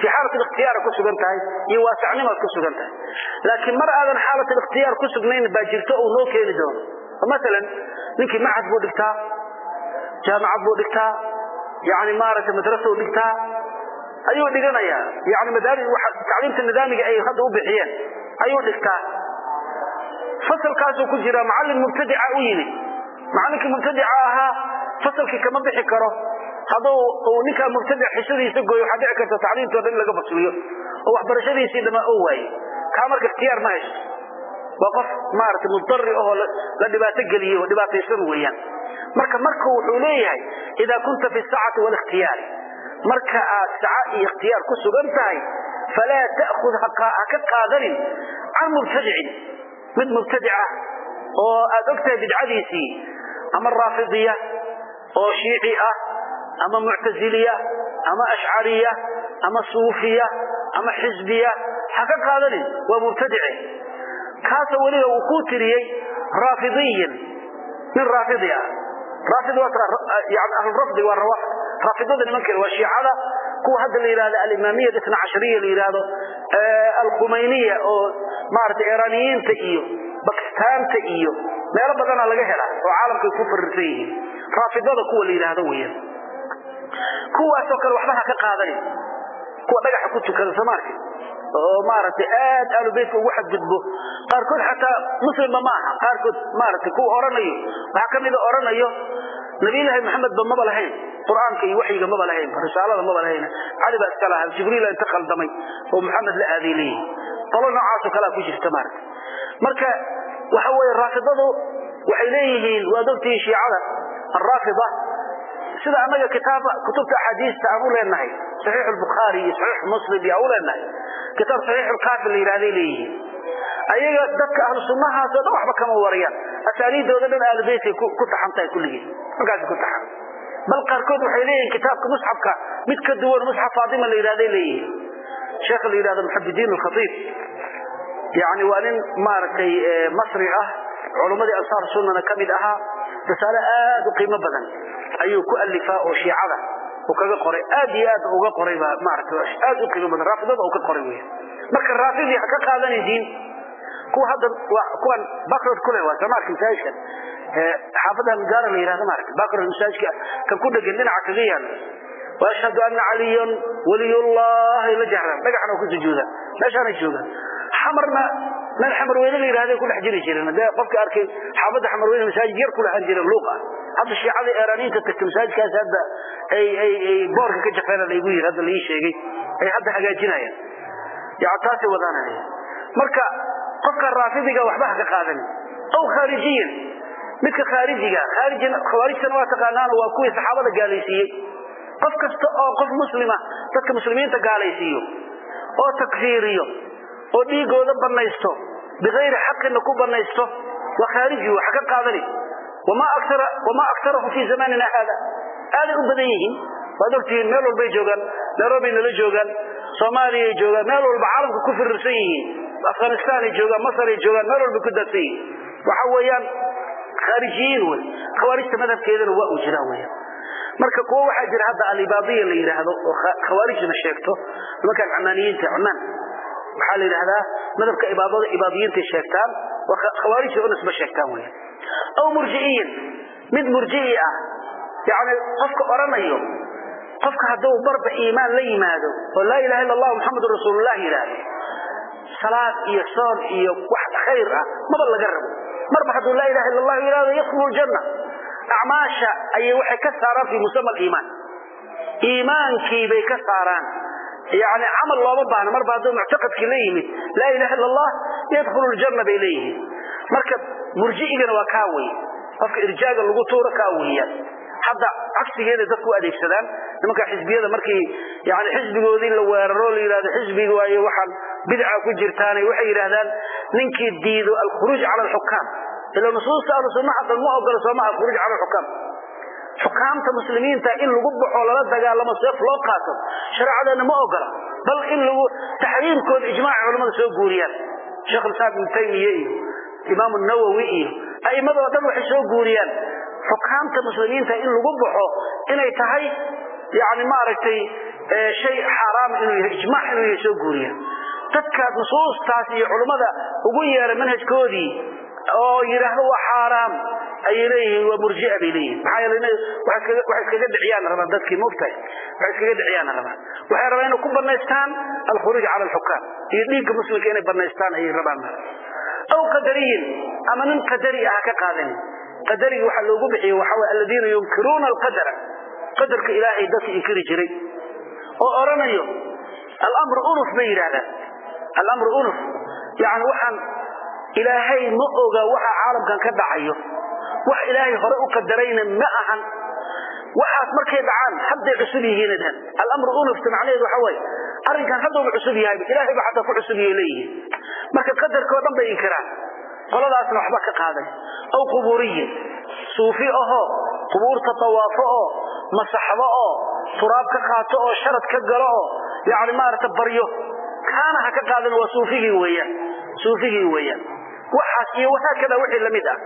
[SPEAKER 1] fii xaalat alikhtiyaara ku sugan tahay iyo waasacnimaad ku sugan tahay. Laakiin mar aadan xaalat alikhtiyaar ku sugnayn baa jirto uu noo keeni doono. Oo masalan ninkii macad buu dhigtaa jaamacad buu dhigtaa yani maaragtay madrasou dhigtaa ayuu dhiganayaa. Yani tacliimta nidaamiga ay hadda u bixiyeen ayuu dhigtaa. Fasalkaasuu ku jiraa macallin mubtadica u yimid macallinkii mubtadica ahaa fasalkii kama bixi karo. Hadduu uu ninkaa mubtadic xisadiisa gooyo waxaa dhici karta tacliimtoo dhan in laga basriyo oo waxbarashadiisii dhamaa oo waaye. Kaa marka ikhtiyaar ma haysto waa qof maaragtay mudari ahoo la dhibaato geliyey oo dhibaataysan weeyaan. Marka marka wuxuu leeyahay idaa kunta fi sacati walikhtiyaari marka aad saca iyo ikhtiyaar ku sugan tahay falaa ta'khud ha ka qaadanin can mubtadicin. Mid mubtadic ah oo aad ogtahay bidcadiisii ama raafidiya oo shiici ah ama muctaziliya ama ashcariya ama suufiya ama xisbiya ha ka qaadanin. Waa mubtadice kaasoo weliba uu kuu tiriyey raafidiyin. Nin raafidi ah. Ahlurafdi waa raafidada nimankeeda waa shiicada. Kuwa hadda la yidhahdo alimaamiya itna cashariya la yidhahdo alkhumayniya oo maaragtay iraniyiinta iyo bakistaanta iyo meelo badana laga helaa oo caalamkay ku farirsan yihiin. Raafidada kuwa la yidhaahdo weeyaan. Kuwaasoo kale waxba ha ka qaadanin kuwa dhagaxa ku tukada somaarka oo maaragtay aad aalubeytka ugu xadgudbo. Qaarkood xataa muslimba ma aha qaarkood maaragtay kuwa oranayo. Waxaa ka mida oranayo nabiyullaahi maxamedba maba lahayn. Qur'aanka iyo waxyiga maba lahayn. Risaalada maba lahayn. Cali baa iska lahaa. Jibriila inta khaldamay. Oo maxamed la aaday leeyihi qolo noocaasoo kalea ku jirta maarata marka waxa weeye raafidadu waxay leeyihiin waad ogtihiin shiicada. Alraafida sida kitaaba kutubta axaadiista aan u leenahay saxiix albukhaari iyo saxiix muslim iyo aan u leenahay kitaab saxiix alkaafi la yidhahday leeyihiin. Ayaga dadka ahlu sunnahaasoo dhan waxba kama wariyaan. Asaaniidooda dhan aalubeytkay ku taxan tahay kulligiin. Markaasi ku taxan. Bal qaarkood waxay leeyihiin kitaabka musxafka mid ka duwan musxaf faatima la yidhahday leeyihiin. Sheekha la yidhahdo muxabidiin alkhatiib. Yani waa nin maaragtay masri ah. Culummadii ansaar sunnana ka mid ahaa. Risaale aad u qiimo badan ayuu ku alifaa oo shiicada kaga qoray. Aad iyo aad uga qoray aad u qiimo badan raafidada ka qoray wey marka raafidii ha ka qaadanaysiin kuwa hadda kuwan bakrod kule waa samaarka masaajidka xaafadaha mujaara la yihahdo maarata bakrod masaajidka kan ku dhegan dhinaca kaga yaalo waashhadu ana caliyan waliyullahi la jahran dhagaxna ku sujuuda meeshaanay joogaan xamarna meel xamarweyne la yidhahday ku dhex jiri jireen dee qofka arkay xaafadda xamarweyne masaajid yar ku lahaan jireen luuq ah hadda shiicada eeraniinta tagta masaajidkaas hadda boorka ka jafeena laygu yiri hadda laii sheegay ay hadda hagaajinayaan. Taasay wadaanaya marka qofka raafidiga waxba ha ka qaadanin. Aw khaarijiyan midka khaarijiga khawaarijtana waa taqaanaan waa kuwii saxaabada gaalaysiiyey. Qof kasta oo qof muslima dadka muslimiinta gaalaysiiyo oo takfiiriyo oo dhiigooda banaysto bikayri xaqina ku banaysto waa khaariji wax ka qaadani. Wamaa aktarahum fii zamanina haada. Aaday u badan yihiin waad ogtihiin meel walbay joogaan nairobay nala joogaan soomaaliyay joogaan meel walba caalamka ku firirsan yihiin afghanistanay joogaan masaray joogaan meel walbay ku daadsan yihiin. Waxa weeyaan khaarijiyiin wey. Khawaarijta madhabkeedana waa uu jiraa weyan marka kuwo waxaa jira hadda alibaadiya la yidhaahdo oo khawaarijna sheegto nimankaan camaaniyiinta cumaan waxaa la yidhahdaa madhabka ibaadada ibaadiyiintay sheegtaan waa khawaarijta u nisba sheegtaan wey aw murji'iyin mid murji'i ah. Yani qofka odhanayo qofka hadduu barba iimaan la yimaado oo laa ilaha illa allah muxamadun rasuululah yidhaahdo salaad iyo soon iyo wax khayr ah maba laga rabo. Marba hadduu laa ilaha illa allah yidhahdo yadkhulu ljanna acmaasha ayay waxay ka saaraan fii musama aliimaan. Iimaankii bay ka saaraan yani camal looma baahna marba hadduu muctaqadkii la yimid. Laa ilaha illa allah yadkhulu ljanna bay leeyihiin. Marka murji'igana waa kaa wey qofka irjaaga lagu tuuro kaa weeyaan hadda cagsigeeda dadku u adeegsadaan nimanka xisbiyada markii yani xisbigoodii la weeraro la yidhahdo xisbiga waayo waxaan bidca ku jirtaanay. Waxay yidhahdaan ninkii diido alkhuruuj cala alxukaam ila nusuusta ahlu sunnaha dhan ma ogola sooma alkhuruuj cala alxukaam xukaamta muslimiinta in lagu baxo lala dagaalamo seef loo qaato shareecadeena ma ogola. Bal in lagu taxriimkooda ijmaaca culamada soo guuriyaan. Sheekh lislaam ibnu taymiya iyo imaamu nawowi iyo a'immadoo dhan waxay soo guuriyaan. Xukaamta muslimiinta in lagu baxo inay tahay yani maaragtay shay xaaraam inuu yahay ijmaac inuu yahay soo guuriyaan dadkaad nusuustaas iyo culummada ugu yeeray manhajkoodii oo yidhaahdo waa xaaraam ayay leeyihiin waa murjia bay leeyihiin maxaa yeele waxay iskaga dhiciyaan rabaan dadkii mugtahay waxay iskaga dhiciyaan rabaan waxay rabaan inay ku banaystaan alkhuruuj cala alxukaam iyo dhiigga muslimka inay banaystaan ayay rabaan aw qadariyin ama nin qadari ah ka qaadanin qadarigi waxaa loogu bixiye waxa way aladiina yunkiruuna alqadara. Qadarka ilaahay dadka inkiri jiray. Oo odhanayo alamru unuf bay yidhahdaan alamru unuf. Yani waxaan ilaahay ma oga waxa caalamkan ka dhacayo wax ilaahay hore u qadarayna ma ahan. Waxaas markay dhacaan hadday cusub yihiin dhan alamru unufta macnaheedu waxa waaye arrinkan haddauba cusub yahay ilaahay ba xataa ku cusub yahay leeyihiin marka qadarkao dhan bay inkiraan qoladaasna waxba ka qaaday. Aw quburiyin suufi ahoo qubuurta tawaafo oo masaxdo oo turaab ka qaato oo sharad ka galo oo yani maarata baryo. Kaana ha ka qaadan waa suufigii weeyaan. Suufigii weeyaan. Waxaas iyo wahaakada wixii la mid ah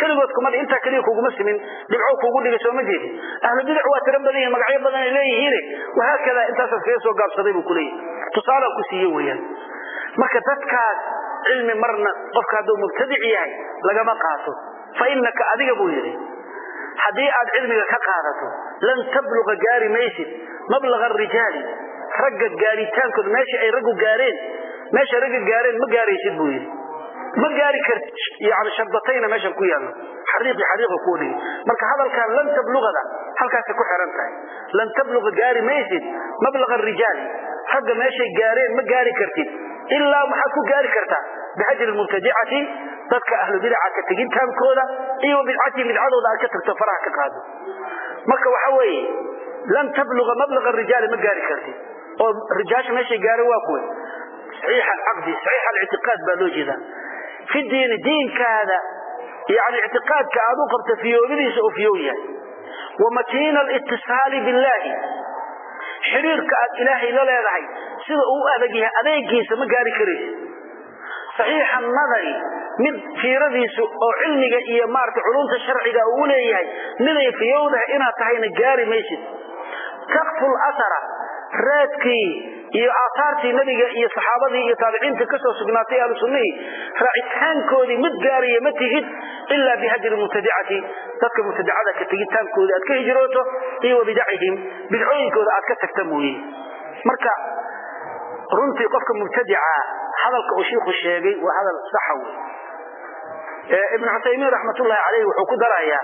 [SPEAKER 1] keligood kuma intaa keliya kuguma simin dhibco kugu dhigay sooma jeedi ahlu bidac waa tiro badan yihiin magacyo badan ay leeyihiine wahaakada intaasaas kaga soo gaabsaday buu kuleeyahy tusaala ku siiye weeyaan. Marka dadkaas cilmi marna qofka hadduu mubtadic yahay lagama qaato. Fa inaka adiga buu yidhi haddii aad cilmiga ka qaadato lan tabluqa gaari maysid mablaga arijaali ragga gaaritaankood meesha ay raggu gaareen meesha ragga gaareen ma gaaraysid buu yidhi ma gaari karti yani shardatayna meeshan ku yaallo xariiqi xariiqa kuu dhigi marka hadalkan lan tablugada halkaasay ku xiran tahay. Lan tabluga gaari maysid mablaga rijaali ragga meeshay gaareen ma gaari kartid. Ilaa maxaad ku gaari kartaa? Bihajri mubtadicati dadka ahlu bidaca ka tegintaankooda iyo bidcatihim bidcadooda aad ka tagto faraha ka qaado. Marka waxa weeye lan tabluga mablaga rijaali ma gaari kartid. Oo rijaasha meeshay gaareen waa kuwe. Saxiix alictiqaad baa loo jeedaa fi diini diinkaada yani ictiqaadka aad u qabta fiyoobadiisa oo fiyow yahay wa matiina alitisaali billaahi xiriirka aad ilaahay la leedahay sida uu adag yahay adeegiisa ma gaari karaysid saxiixa nadari mid fiiradiisu oo cilmiga iyo maarata culumta sharciga uu leeyahay miday fiyowdaha inaad tahayna gaari maysid takful asara raadkii iyo aaaartii nabiga iyo saxaabadii iyo taabiciinta ka soo sugnaatay ahlu sunnihii raacitaankoodii mid gaaraya ma tihid ilaa bihajri mubtadicati dadka mubtadicada ka tegitaankooda aad ka hijrooto iyo wa bidacihim bidcooyinkooda aad ka tagta mooye. Marka runtii qofka mubtadica hadalka uu shiiku sheegay waa hadal saxa wey ibn cuthaymiin raxmatullahi caleyh wuxuu ku darayaa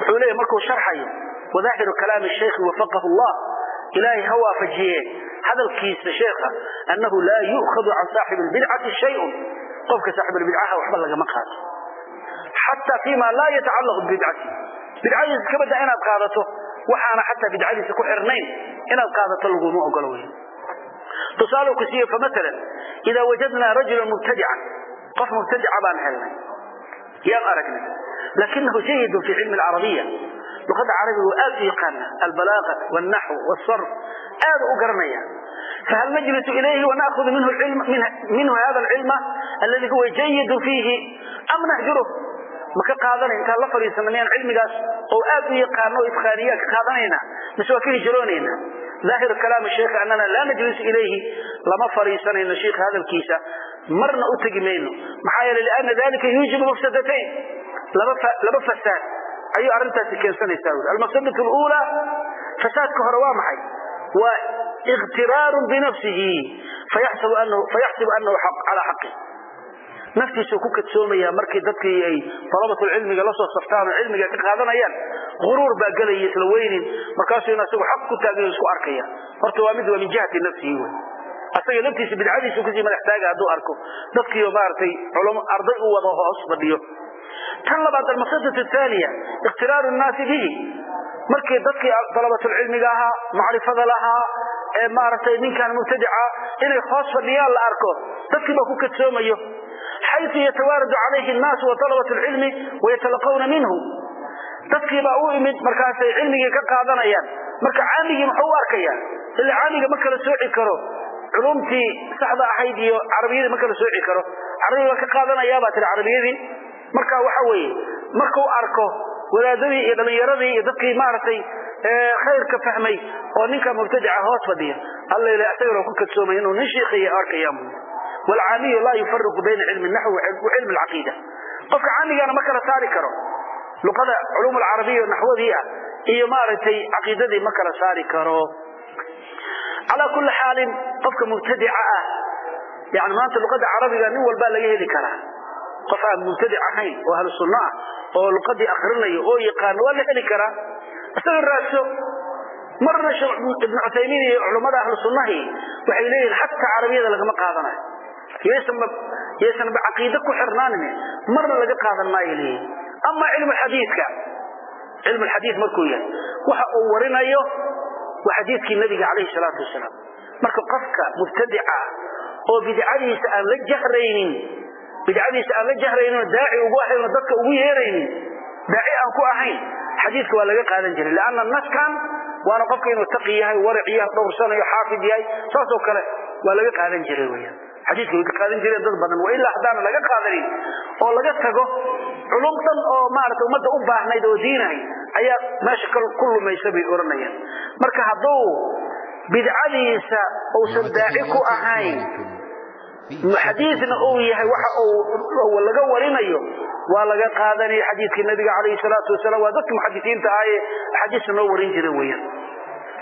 [SPEAKER 1] wuxuu leeyahy markuu sharxayo wadaahiru kalaami shaykhi wafaqahu llah ilaahay ha waafajiye hadalkiisa sheekha annahu laa yu'khadu can saaxibi lbidcati shayun qofka saaxibalbidcaha waxba lagama qaato xataa fima laa yatacallaqu bibidcati bidcadiisa ka badda inaad qaadato waxaana xataa bidcadiisa ku xirnayn inaad qaadato laguma ogolo wey tusaale ku siiye famaala idaa wajadnaa rajulan mubtadican qof mubtadica baan helnay yaan aragnay lakinahu jayidun fi cilmi alcarabiya luqadda carabiga aad u yaqaana albalaaqa wاnaxw wاsarf aad u garanaya. Fahal najlisu ilayhi wanaahudu minhu hada cilma aladi huwa jayidu fiihi am nahjuru ma ka qaadana intaan la fadhiisana miyaan cilmigaas oo aad u yaqaano o itqaaniyaa ka qaadanayna? Mise waa ka hijiroonayna daahir kalaam sheikh annana laa najlisu ilayhi lama fadhiisanayno sheikh hadalkiisa. Marna u tegi mayno. Maxaa yeele liana dalika yuujibu mafsadatayn laba fasaad ayuu arintaasi keensanaysaa wi almafsadatu اluula fasaadka hore waa maxay? Waa iktiraaru binafsihi fayaxsabu anahu calaa xaqi. Naftiisuu ku kadsoomaya markii dadkii ay dalabatulcilmiga la soo saftaan oo cilmiga ka qaadanayaan. Huruur baa gelaya isla weynin markaasuu inu isagu xaq ku taagay isku arkaya. Horta waa mid waa min jihati nafsihi wey. Asaga laftiisa bidcadiisu ku sii madax taaga hadduu arko. Dadkiiyo maaragtay arday u wada hoos fadhiyo tan labaad almaqsadatu thaaniya ikhtiraaru nnaasi bihi markii dadkii talabatul cilmiga ahaa macrifada lahaa ee maaragtay ninkan mubtadica inay hoos fadhiyaan la arko dadkii baa ku kadsoomayo. Xayu yatawaaradu calayhi nnaasu wa talabat lcilmi wayatalaqawna minhu. Dadkii baa u imid markaasay cilmigii ka qaadanayaan. Marka caamigii muxuu u arkaya ila caamiga ma kala sooci karo culumtii saxda ahayd iyo carabiyadii ma kala sooci karo. Carabi baa ka qaadanayaabaa tiri carabiyadii marka waxa weye markuu arko wadaadadii iyo dhalinyaradii iyo dadkii maaragtay khayrka fahmay oo ninka mubtadaca hoos fadhiya alla asagana ku kadsoomay inuu nin shiikiya arkaya wlcaamiyu laa yufariqu bayna cilmi naxwi wacilmi alcaqiida. Qofka caamigaana ma kala saari karo. Luqada culuum alcarabiya naxwadii ah iyo maaragtay caqiidadii ma kala saari karo. Calaa kulli xaalin qofka mubtadica ah yani maanta luqada carabiga nin walbaa laga heli karaa qof aan mubtadi ahayn oo ahlu sunno ah oo luqadii akrinayo oo yaqaano waa la heli karaa. Isaga raadso marna sheekh ibn cuthaymiin iyo culammada ahlu sunnahii waxay leeyihiin xataa carabiyada lagama qaadanayo yaysanba yaysanba caqiide ku xirnaanine marna laga qaadan maayo leeyihiin ama cilmu xadiidka cilmu xadiid markuu yahay waxa uu warinayo waa xadiidkii nabiga calayhi salaatu wasalaam. Marka qofka mubtadica ah oo bidcadiisa aan la jahraynin bidcadiisa aan la jahraynin oo daaci ugu ahayn oo dadka ugu yeeraynin daaci aan ku ahayn. Xadiidka waa laga qaadan jiray. Lanna naskan waana qofka inuu taqi yahay warac yahay dhowrsanayo xaafid yahay saasoo kale waa laga qaadan jiray weyaan xadiidka way ka qaadan jireen dad badan. Waa ilaa haddaana laga qaadanin oo laga tago culum dhan oo maarata ummadda u baahnayd oo diinahay ayaa meesha ku lumaysa bay odhanayaan. Marka hadduu bidcadiisa uusan daaci ku ahayn xadiidna uu yahay waxa uu laga warinayo waa laga qaadanaya xadiidkii nabiga calayhi salaatu wasalaam. Waa dadka muxadisiinta ahaaye axaadiista noo warin jira weeyaan.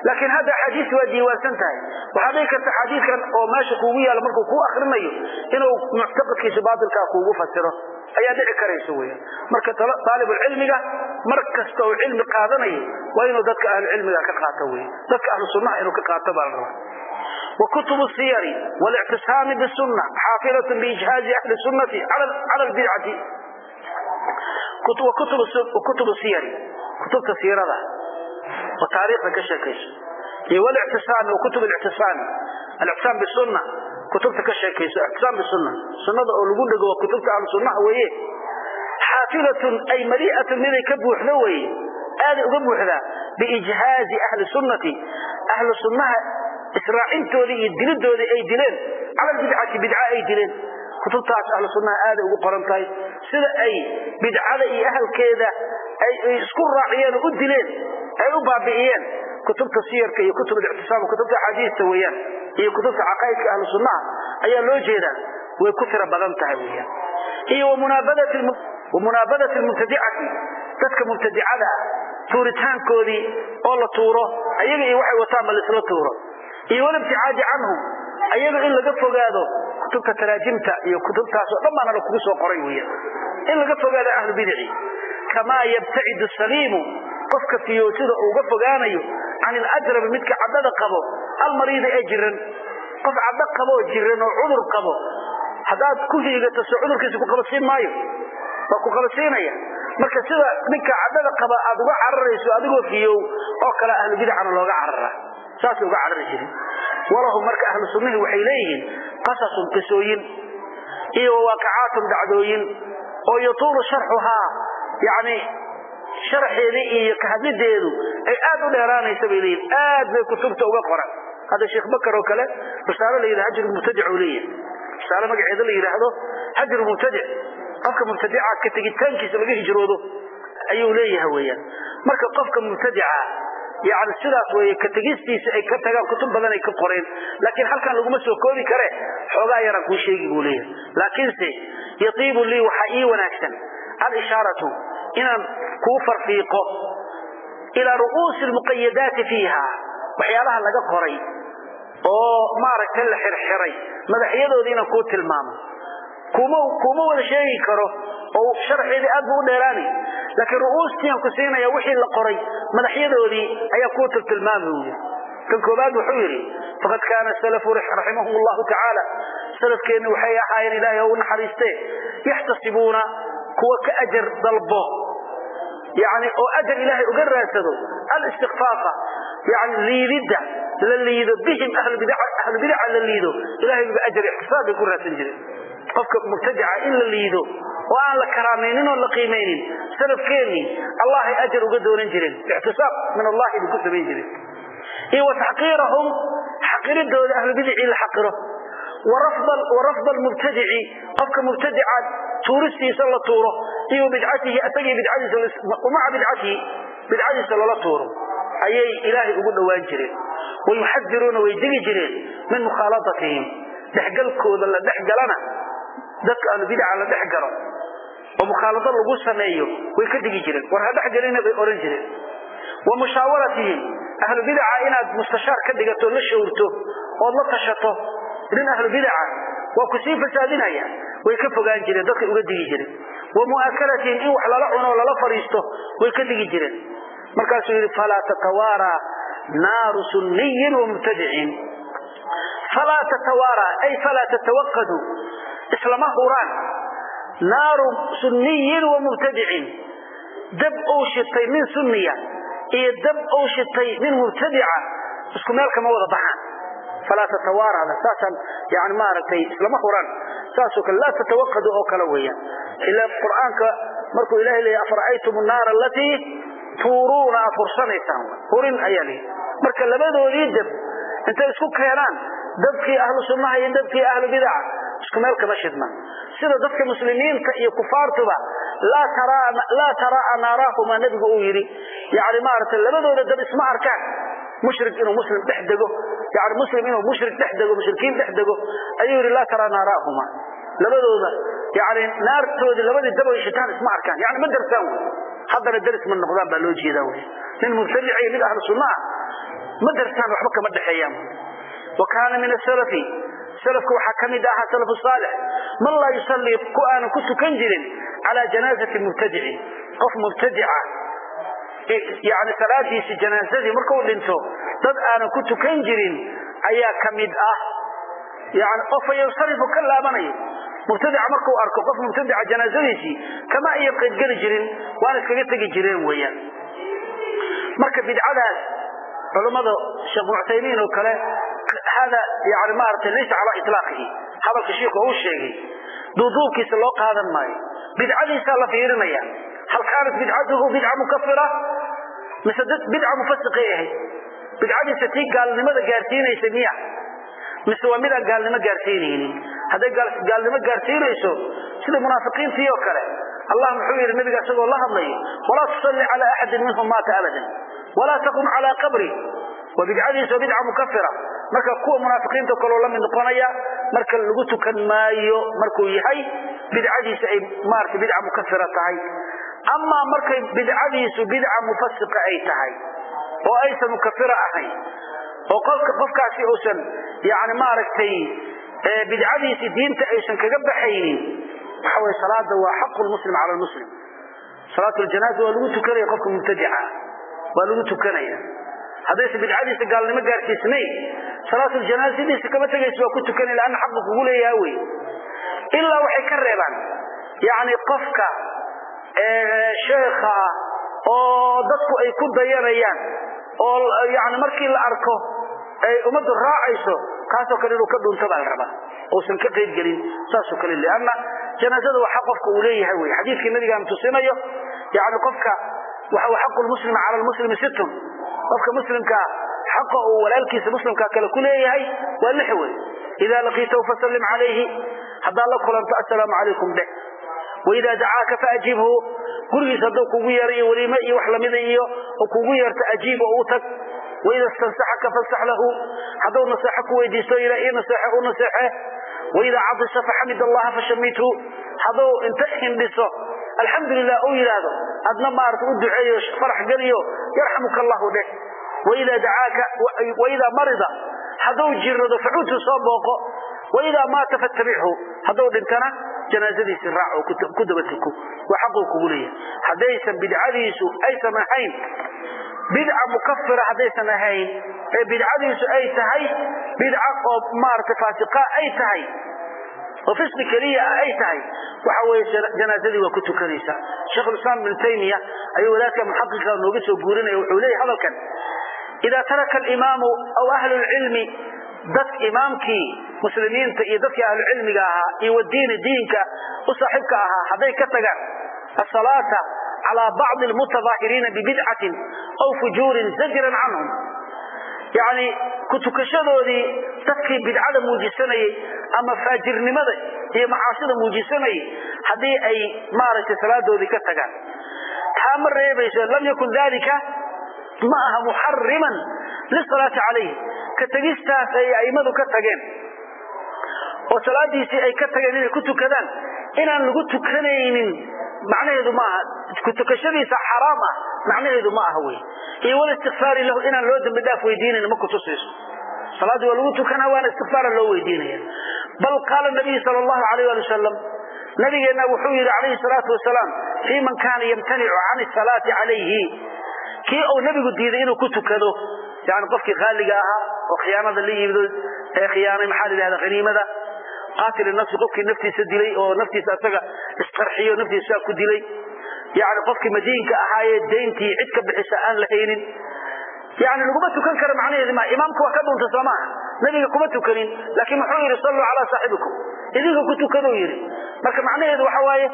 [SPEAKER 1] Laakiin hadda axaadiista waa diiwaansan tahay. Waxaa dhihi karta xadiidkan oo meesha kuugu yaalla markuu kuu akrinayo inuu muctaqadkiisa baatilkaa kuugu fasiro. Ayaa dhici karaysa weya marka aalibulcilmiga mar kasta uu cilmi qaadanayo waa inuu dadka ahlucilmiga ka qaato wey dadka ahlu sunnaha inuu ka qaato baa la rabaa وكتب السير والاعتصام بالسنة حافظة بإجهاز أهل السنة على البدعة وكتب وكتب السير كتب السيرة وتاريخ كشكش والاعتصام وكتب الاعتصام الاعتصام بالسنة كتب كشكش اعتصام بالسنة سنة أولوغون دقوا كتب عن السنة هو إيه حافلة أي مليئة من يكبوا حلوي هذا أقبوا حذا بإجهاز أهل السنة أهل السنة israacintoodii iyo dilidoodii ay dileen. Cala bidcati bidca ay dileen. Kutubtaas ahlu sunnaha aaday ugu qoran tahay sida ay bidcada iyo ahalkeeda ay isku raaciyeen oo u dileen ay u baabi'iyeen kutubta siyarka iyo kutub ictisaam kutubta axaadiista weeyaan iyo kutubta caqaa'idka ahlu sunnaha ayaa loo jeedaa. Way ku tira badan tahay weeyaan. Iyo wamunaabadati almubtadicati dadka mubtadicada ah tuuritaankoodii oo la tuuro ayaga iyo waxay wataan ma laisla tuuro iyo walibticaadi canhum ayaga in laga fogaado kutubta taraajimta iyo kutubtaas oo dhan baana la kugu soo qoray weya in laga fogaado ahlu bidici kamaa yabtacidu saliimu qofka fiyoosida uu uga fogaanayo can ilajrabi midka caddada qabo almariida ee jiran. Qof caddo qaboo jiran oo cudur qabo. Haddaad ku hiigato soo cudurkiisa ku qabasiin maayo. Waa ku qabasiinaya marka sida ninka caddada qaba aad uga cararayso adigoo fiyow oo kale ahlu bidcana looga carara saasay uga carari jirin. Walahum marka ahlu sunnihi waxay leeyihiin qasasun qisooyin iyo waaqacaatun dhacdooyin oo yatuulu sharxuhaa yani sharxeedii iyo kahadlideedu ay aad u dheeraanaysa bay leeyihiin aad bay kutubta uga qoran hadda sheekh bakar oo kale risaalo la yidhaha hajr mubtadic uu leeyahay. Risaalo magaceeda la yidhaahdo hajr mubtadic. Qofka mubtadica ka tegitaankiisa laga hijroodo ayuu leeyahay weeyaan. Marka qofka mubtadica yani sidaas wey ka tegistiisa ay ka tagaan kutub badan ay ka qoreen. Laakiin halkan laguma soo koobi kare xoogaa yaraan kuu sheegi buu leeyahay. Laakiinse yatiibu lii waxaa ii wanaagsan alishaaratu inaan kuu farfiiqo ilaa ru'uusi lmuqayadaati fiiha waxyaalaha laga qoray oo maaragtay la xirxiray madaxyadooda inaan kuu tilmaamo kuma wada sheegi karo oo sharxeedii aad bu u dheeraanay. Laakiin ru'uustiiaan ku siinaya wixii la qoray madaxyadoodii ayaa kuu tiltilmaami wy kan koobaad wuxuu yidhi faqad kaana salafu raximahum llahu tacaala salafkeenna waxay ahaayeen ilaahay oo u naxariiste yaxtasibuuna kuwa ka ajar dalbo. Yani oo ajar ilaahay uga raadsado alistikfaafa yani liididda la liido bihim ahlu bidaca la liido. Ilahay uga ajar ixtisaab bay ku raadsan jireen. Qofka mubtadica in la liido oo aan la karaamaynin oo la qiimaynin salafkeennii allahay ajar uga doonan jireen ixtisaab min allahi bay ku samayn jireen iyo wa taxqiirahum xaqiridooda ahlubidicii la xaqiro. Wa rafda almubtadici qofka mubtadica tuuristiisa la tuuro. Iyo bidcatihi isagii bidcadiisamaca bidcatihi bidcadiisa lala tuuro. Ayay ilaahay ugu dhowaan jireen wayuxadiruuna way degi jireen min mukhaaladatihim. Dhexgalkooda la dhexgalana. Dadka ahlubidca la dhex galo oo mukhaalado lagu sameeyo way ka digi jireen. War ha dhexgelina bay ohan jireen. Wa mushaawaratihim ahlu bidaca inaad mustashaar ka dhigato la shawrto ood la tashato nin ahlu bidaca waa ku sii fasaadinaya way ka fogaan jireen dadkay uga digi jireen. Wa mu'akalatihim in wax lala cuno lala fadhiisto way ka digi jireen. Markaasuu yidhi falaa tatawaaraa naaru sunniyin wa mubtadicin. Falaa tatawaaraa ay falaa tatawaqadu islama huraan naaru sunniyin wa mubtadicin dab uu shitay nin sunniya iyo dab uu shitay nin mubtadica isku meel kama wada baxaan falaa tatawaarada saasaan yani maaragtay islama huraan saasoo kale laa tatawaqadu oo kale weeyaan ila qur'aanka markuu ilahay leeyahy afara'aytum annaara alatii tuuruuna aad hursanaysaan hurin ayaa leeyahy marka labadoodii dab intay isku keenaan dabkii ahlu sunnaha iyo dabkii ahlu bidaca isku meel kama shidna sida dadka muslimiinta iyo kufaartuba laa taraa naaraahuma nabigu uu yidhi yani maaragtay labadooda dab isma arkaan mushrik inuu muslim dhex dego yani muslim inuu mushrik dhex dego mushrikiin dhex dego ayuu yidhi laa taraa naaraahuma labadooda yani naartoodii labadii dab ay shitaan isma arkaan yani ma darsaan wey haddana daris ma noqdaan baa loo jeedaa wey nin mubtadica iyo mid ahlu sunna ah ma darsaan waxba kama dhexeeyaan wa kaana min asalafi salafka waxaa ka mid ahaa salafu saalix. Man laa yusallii ku aanan ku tukan jirin calaa janaazati mubtadicin qof mubtadica yani salaadiisi janaazadii markuu dhinto dad aanan ku tukan jirin ayaa ka mid ah. Yani qof yansarifu ka laabanayo mubtadica markuu arko qof mubtadica janaazadiisii kama ayan qaydgeli jirin waana iskaga tegi jireen weeyaan. Marka bidcadaas culammada sheekh muctaymiin oo kale hada yani maaragtay laysa calaa itlaaqihi hadalka shiiku uu sheegay duuduubkiisa loo qaadan maayo bidcadiisaa la fiirinaya hal kaanat bidcatuhu bidca mukafira mise bidca mufasiqay ahayd bidcadiisa tii gaalnimada gaarsiinaysa miya mise waa midaan gaalnimo gaarsiinaynin hadday gaalnimo gaarsiinayso sida munaafiqiintii oo kale allah muxuu yidhi nabiga isagoo la hadlayo walaa tusalli calaa axadin minhum maata abadan walaa taqum calaa qabri waa bidcadiisa waa bidca mukafira. Marka kuwa munaafiqiinta kaloo la mid noqonaya marka lagu tukan maayo markuu yahay bidcadiisa ay maarata bidca mukafira tahay. Amaa markay bidcadiisu bidca mufasiqa ay tahay oo aysan mukafira ahayn oo qofka qofkaasi uusan yani maaragtay bidcadiisi diinta aysan kaga baxaynin waxa way salaada waa xaqu lmuslim cala lmuslim salaatu ljanaasa waa lagu tukanaya qofka mubtadica waa lagu tukanaya haddaysan bidcadiisa gaalnimo gaarsiisnayn salaatu ljanaasadiisa kama tegaysa waa ku tukanaya lanna xaqa kugu leeyaha wey. Ilaa waxay ka reebaan yani qofka sheekha ah oo dadku ay ku dayanayaan oo yani markii la arko ay ummaddu raacayso kaasoo kale inuu ka dhunto baa la rabaa. Uusan ka qayb gelin saasoo kale lianna janaazada waa xaq qofka uu leeyahay wey. Xadiidkii nabigaan tusinayo yani qofka waxa xaqu lmuslimi cala lmuslimi sittun qofka muslimkaa xaqa uu walaalkiisa muslimkaa kale ku leeyahay waa lix wey idaa laqiitahu fasallim calayhi haddaad la kulanto assalaamu calaykum dheh waidaa dacaaka faajibhu gurigiisa hadduu kugu yeero iyo weliime iyo wax lamida iyo kugu yeerto ajiib oo u tag. Waida stansaxaka fansax lahu hadduu naseexo ku weydiisto ila ii naseexe u naseexe. Waidaa cadisa faxamid allaha fashamithu hadduu inta hindhiso alxamdulilah uu yidhaahdo adna maarata u duceeyo farax geliyo yarxamuka allahu dheh waidaa dacaaka waidaa marida hadduu jirado facuudtu soo booqo waidaa maata fattabichu hadduu dhintana janaazadiisi raac ku daba tuko waa xaquu kugu leeyahay. Haddaysan bidcadiisu aysan ahayn bidca mukafira haddaysan ahayn ee bidcadiisu ay tahay bidca oo maarata faasiqa ay tahay oo fisqi keliya ah ay tahay. Waxa weeye janaazadii waa ku tukanaysaa sheikhulislaam ibnu taymiya ayuu wadaadka muxaqiqa nooga soo guurinaya wuxuu leeyahy hadalkan. Idaa taraka alimaamu aw ahlu lcilmi dad imaamkii muslimiinta iyo dadkii ahlucilmiga ahaa iyo wadiini diinka u saaxiibka ahaa hadday ka tagaan asalaata calaa bacdi almutadaahiriina bibidcatin aw fujuurin zajran canhum yani ku tukashadoodii dadkii bidcada muujisanayey ama faajirnimada iyo macaasida muujisanayay haddii ay maaragtay salaadoodii ka tagaan. Taa ma reebayso lam yakun dalika ma aha muxariman lisalaati calayh ka tegistaas ay a'immadu ka tageen. Oo salaadiisii ay ka tageen inay ku tukadaan inaan lagu tukanaynin macnaheedu ma aha. Ku tukashadiisa xaraam ah macnaheedu ma aha wey iyo walistikfaari lahu inaan loo dambi dhaaf weydiinayn ma kutusayso. Salaadii waa lagu tukanaa waana istikfaara loo weydiinaya. Bal qaala nabiyu sal allahu alayh ali wasalam nabigeenna wuxuu yidhi calayhi salaatu wasalaam fii man kaana yamtanicu can asalaati calayhi. Kii uu nabigu diiday inuu ku tukado yani qofkii khaaliga ahaa oo khiyaanada la yimid ee khiyaanay maxaa la yidhahda haniimada qaatil nafsi qofkii naftiisa dilay oo naftiisa asaga isqarxiyo naftiisa ku dilay. Yani qofkii madiinka ahaayee dayntii cid ka bixisa aan la haynin. Yani laguma tukan karo macnaheedi ma imaamku waa ka dhunta soo maaha nabiga kuma tukanin laakiin muxuu yidhi salluu calaa saaxibikum. Idinka ku tukaduu yidhi. Marka macnaheedu waxa waaye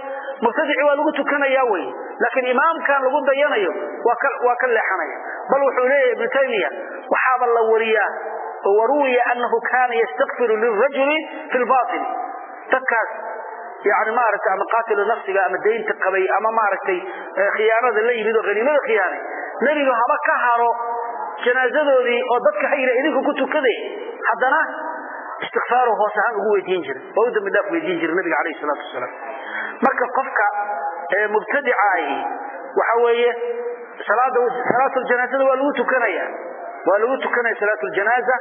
[SPEAKER 1] mubtadici waa lagu tukanaya wey laakiin imaamkan lagu dayanayo waa ka leexanaya. Bal wuxuu leeyahay ibnu taymiya waxaaba la wariyaa waruwiya anahu kaana yastakfiru lirajuli fi lbail dadkaas yani maaragtay ama qaatilu nafsiga ama daynta qabay ama maaragtay khiyaanada la yimid oo haniimada khiyaanay nebigu haba ka haro janaazadoodii oo dadka hayra idinku ku tukade haddana istikfaaru hoos ahaan ugu weydiin jira oo u dambi dhaaf weydiin jira nabiga calayhi salaatu wasalaam marka qofka mubtadica ahi waxa weeye salaada salaatu janaazada waa lagu tukanaya waa lagu tukanaya salaatu ljanaaza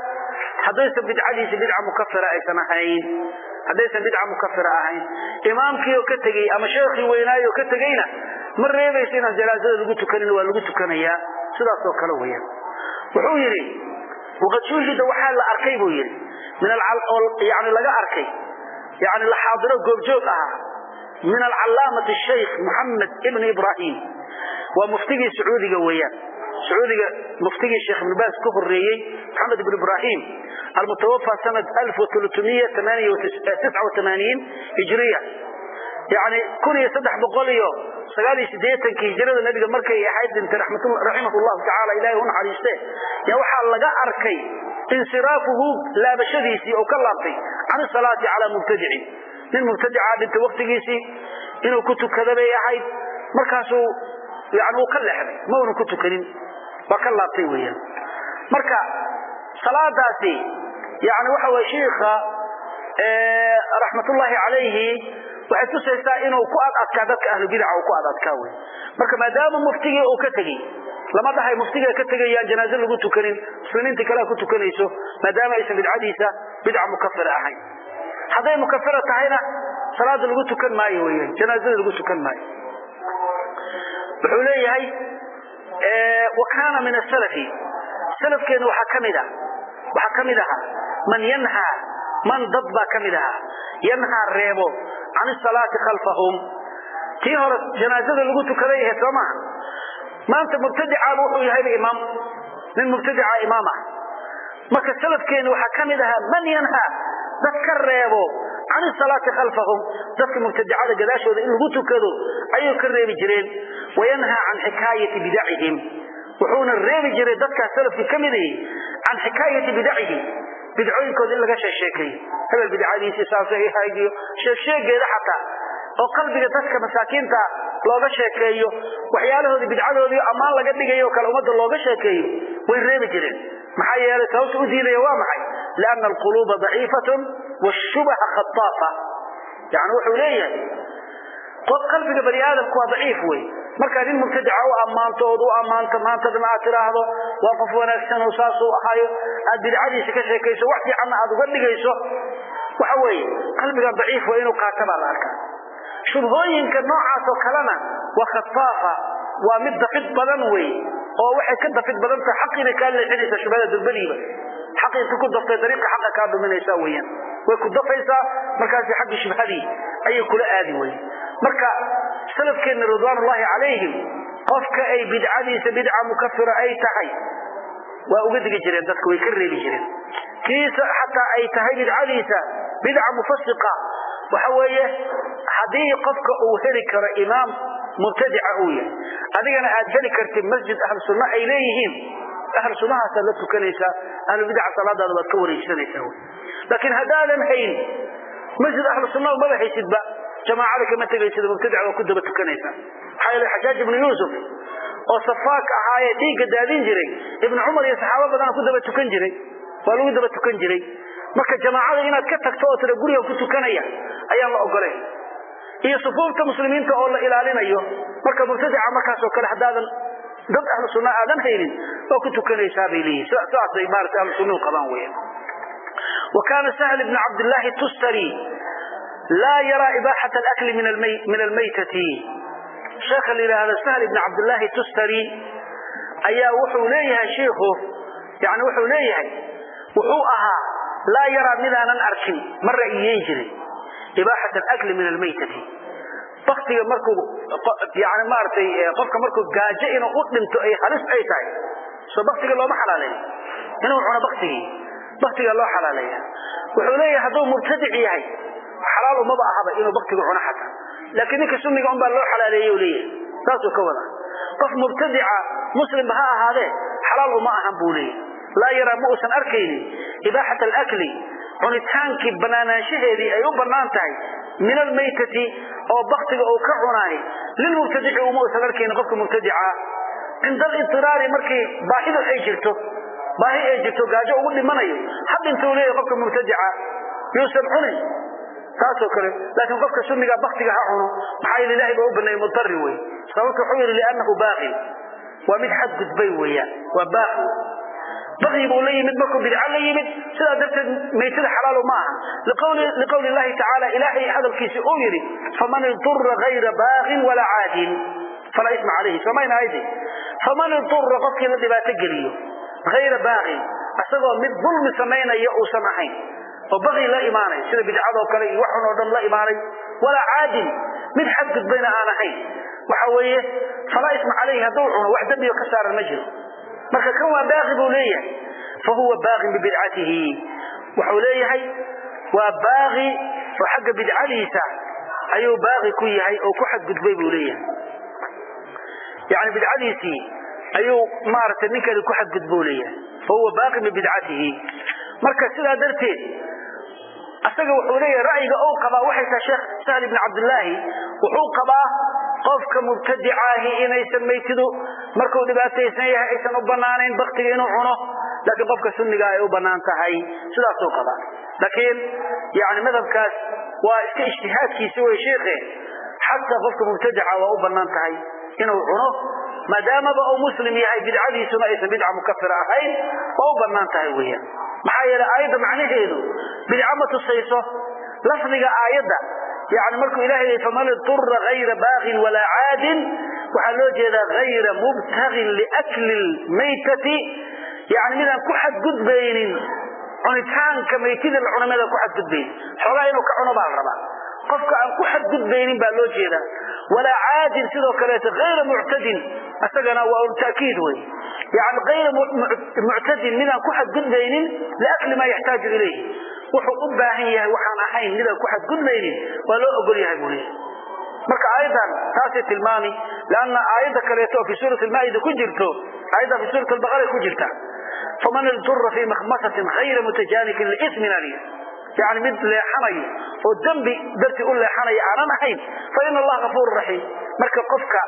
[SPEAKER 1] haddaysan bidcadiisi bidca mukafira aysan ahayn haddaysan bidca mukafira ahayn imaamkii oo ka tegey ama sheekhii weynaayo oo ka tegeyna ma reebaysa inaan janaazada lagu tukanin waa lagu tukanayaa sidaas oo kale weeyaan. Wuxuu yidhi waqad shuhida waxaa la arkay buu yidhi min yani laga arkay yani la xaadiro goobjoog ahaa min alcalaamati shaykh moxamed ibn ibrahim. Waa muftigii sacuudiga weeyaan sacuudiga muftigii sheekh ibn baas ka horeeyey moxamed ibn ibrahim almutawafa sanad hijriya. Yani hijrada nabiga markay ahayd dhintay raximah llahu tacaala ilahay u naxariiste yaa waxaa laga arkay insiraafuhu laabashadiisii oo ka laabtay can salaati calaa mubtadicin nin mubtadica dhintay waktigiisii inuu ku tukada bay ahayd markaasuu yani uu ka leexday ma unan ku tukanin waa ka laabtay weeyaan. Marka salaadaasi yani waxa weye shiikha raxmatullaahi calayhi waxay tusaysaa inuu ku adadkaa dadka ahlubidaca uu ku adadkaa wey marka maadaama muftigii uu ka tegey lama dhahay muftiga ka tegayaan janaaze lagu tukanin muslimiinta kalea ku tukanayso maadaama aysan bidcadiisa bidca mukafira ahayn. Hadday mukafira tahayna salaada lagu tukan maayo weyan janaazada lagu tukan maayo. Wuxuu leeyahay wa kaana min asalafi salafkeena waxaa ka mid ahaa man yanhaa man dad baa ka mid ahaa yanhaa reebo can isalaati khalfahum. Tii hore janaazada lagu tukaday ahayd soo maaha? Maanta mubtadicaaba wuxuu yahayba imaam nin mubtadica imaam ah. Marka salafkeena waxaa ka mid ahaa man yanhaa dad ka reebo can isalaati khalfahum. Dadka mubtadicada gadaashooda in lagu tukado ayuu ka reebi jireen wayanhaa can xikaayati bidacihim. Wuxuuna reebi jiray dadkaas salafkii ka mid ahi can xikaayati bidacihim. Bidcooyinkooda in laga sheekeeyo hebel bidcadiisii saasay ahayd iyo sheegsheegeeda xataa. Oo qalbiga dadka masaakiinta looga sheekeeyo waxyaalahoodii bidcadoodii ammaan laga dhigayo kale ummadda looga sheekeeyo way reebi jireen. Maxaa yeelay sababta u diidaya waa maxay? Lianna alquluuba daciifatun washubaha khataafa yani wuxuu leeyahay qalbiga bani aadamku waa daciif wey markaa nin mubtadica u ammaanto ood u ammaanto maantadana aad tidhaahdo waa qof wanaagsan oo saasuu ahaayo. Aad bidcadiisa ka sheekayso wax fiicanna aad uga dhigayso. Waxa weeye qalbiga daciif waa inuu qaata baa la arkaa. Shubhooyinka noocaas oo kalena waa khataafa waa mid dafid badan wey oo waxay ka dafid badan tahay xaqii bay kaa leexinaysaa shubhada durbadiiba xaqii inta ku daftay dariiqa xaqa kaa dhuminaysaa weyaan way ku dafaysaa markaasi xaggii shubhadii ayay kula aadi weye marka salafkeenna ridwaanullaahi calayhim qofka ay bidcadiisa bidca mukafira ay tahay waa uga digi jireen dadka way ka reebi jireen. Kiisa xataa ay tahay bidcadiisa bidca mufasiqa waxa weeye haddii qofka uu heli karo imaam mubtadica uu yahay adigana aad heli kartid masjid ahlu sunna ay leeyihiin ahlu sunnahaasaad la tukanaysaa ahlu bidca salaadaada waad ka wareegsanaysaa laakiin haddaadan hayn masjid ahlu sunna umaba haysidba jamaacada kama tegaysid mubtadica waa ku daba tukanaysaa maxaa yeele xajaaj ibnu yuusuf oo safaak ahaayee dhiigga daadin jiray ibnu cumar iyo saxaabo badana ku daba tukan jiray. Waa lagu daba tukan jiray. Marka jamaacada inaad ka tagto oo tira guriga ku tukanaya ayaan la ogolayn iyo sufuufta muslimiinta oo la ilaalinayo marka mubtadica markaasoo kale haddaadan dad ahlu sunna aadan haynin waa ku tukanaysaa bay leeyihiin sidaasay maarata ahlu sunnuhu qabaan weeyaan wa kaana sahl ibnu cabdillaahi tustari laa yaraa ibaaxata alakli min almaytati sheekha la yidhaahdo sahl ibn cabdillaahi tustari ayaa wuxuu leeyahay shiikhu yani wuxuu leeyahay wuxuu ahaa laa yaraa midaanan arkin ma ra'yiyeyn jiray ibaaxat alakli min almaytati baktiga markuu yani maaragtay qofka markuu gaajo inuu u dhinto ay halis ay tahay soo baktiga looma xalaaleeyo inuu cuno baktigii baktiga loo xalaaleeya wuxuu leeyahay hadduu mubtadic yahay xalaal umaba ahaba inuu baktiga cuno xataa. Laakiin ninka sunniga un baa loo xalaaleeyey u leeyahay. Saasuu ka wada. Qof mubtadica muslimba ha ahaadee xalaal uma ahan buu leeyahay. Laa yaraa ma uusan arkaynin ibaaxat alakli cunitaankii banaanaanshaheedii ay u bannaan tahay min almaytati oo baktiga uu ka cunaay lilmubtadici uma uusan arkaynin qofka mubtadica. Cinda alidiraari markii baahidu ay jirto baahi ay jirto gaajo ugu dhimanayo ha dhintuu leeyahay qofka mubtadica yuusan cunin taasoo kale laakiin qofka sunniga baktiga ha cuno maxaa yeel ilahay baa u baneeyey mudari wey sababta wuxuu yidhi liannahu baaqi waa mid xadgudbay weeyaan waa baaqi. Baqyi buu la yimid markuu bidca la yimid sidaa darteed maytada xalaalo ma aha. Liqowli llahi tacaala ilaahay hadalkiisi uu yidhi faman idura hayra baaqin walaa caadin. Falaa isma calayhi somayna aydi faman idura qofkii la dhibaato geliyo hayra baaqin isagoo mid dulmi samaynaya uusan ahayn oo baqyi la imaanay sida bidcadoo kale iyo waxun oo dhan la imaanay walaa caadin mid xadgudbayna aan ahayn. Waxa weeye falaa isma calayhi hadduu cuno wax dembiga ka saaran ma jiro. Marka kan waa baaqi buu leeyahay fa huwa baaqin bibidcatihi wuxuu leeyahay waa baaqi oo xagga bidcadiisa ayuu baaqi ku yahay oo ku xadgudbay buu leeyahay. Yani bidcadiisii ayuu maaragtay ninkani ku xadgudbuu leeyahay. Fa huwa baaqin bibidcatihi marka sidaa darteed asaga wuxuu leeyahay ra'yiga uu qabaa waxay tahay sheekh sahl ibn cabdillaahi wuxuu qabaa qofka mubtadicaahi inaysan maytidu markuu dhibaataysan yahay aysan u banaanayn baktiga inuu cuno laakiin qofka sunniga ay u bannaan tahay sidaasuu qabaa. Laakiin yani madhabkaas waa iska ijtihaadkiisi wey sheikhe xataa qofka mubtadica waa u bannaan tahay inuu cuno maadaamaba uu muslim yahay bidcadiisuna aysan bidca mukafira ahayn waa u bannaan tahay weeyaan. Maxaa yeelay aayadda macnaheedu bidca ma tusayso lafdiga aayadda yani markuu ilahay yii faman idura hayra baaqin walaa caadin waxaa loo jeedaa hayra mubtagin liakli lmaytati yani midaan ku xadgudbaynin cunitaanka maytida la cuna midaan ku xadgudbaynin. Xoogaa inuu ka cuno baa la rabaa. Qofka aan ku xadgudbaynin baa loo jeedaa walaa caadin sidoo kaleeto hayra muctadin isagana waa takiid wey yani ayra muctadin midaan ku xadgudbaynin liakli maa yaxtaaju ilayh wuxuu u baahan yahay waxaan ahayn midaan ku xadgudbaynin waa loo ogol yahay buu leeyahy marka aayaddan taasay tilmaami lanna aayadda kaleeto oo fi suurati lmaa'ida ku jirto aayadda fi suurat albaqara ku jirta faman idura fii makhmasatin hayra mutajaanikin liismin aliya yani mid leexanayo oo dembi darti u leexanaya aanan ahayn fa ina allaha gafuur raxiim marka qofka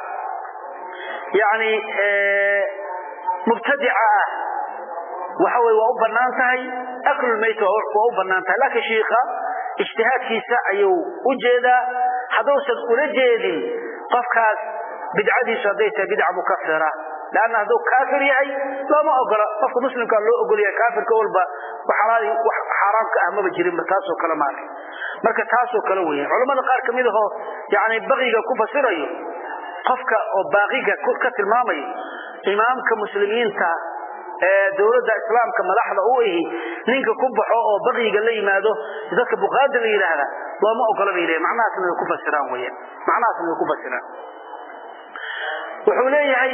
[SPEAKER 1] yani mubtadica ah waxa wey waa u bannaan tahay aklulmayt waa u bannaan tahay. Laakiin shiika ijtihaadkiisa ayuu u jeedaa. Hadduusan ula jeedin qofkaas bidcadiisu hadday tahay bidca mukafira lanna hadduu kaafir yahay looma ogola qofka muslimkaa loo ogol yahay kaafirka walba wax xaaraamka ah maba jirinba taasoo kale maarka marka taasoo kale weya culamada qaar ka mid ahoo yani baqiga ku fasirayo qofka oo baaqiga ka tilmaamayo imaamka muslimiinta ee dowladda islaamka madaxda u ihi ninka ku baxo oo baqiga la yimaado dadka bukaada la yidhaahda looma ogola bay leeyahy macnahaasna way ku fasiraan weyan macnahaasna way ku fasiraan wuxuu leeyahay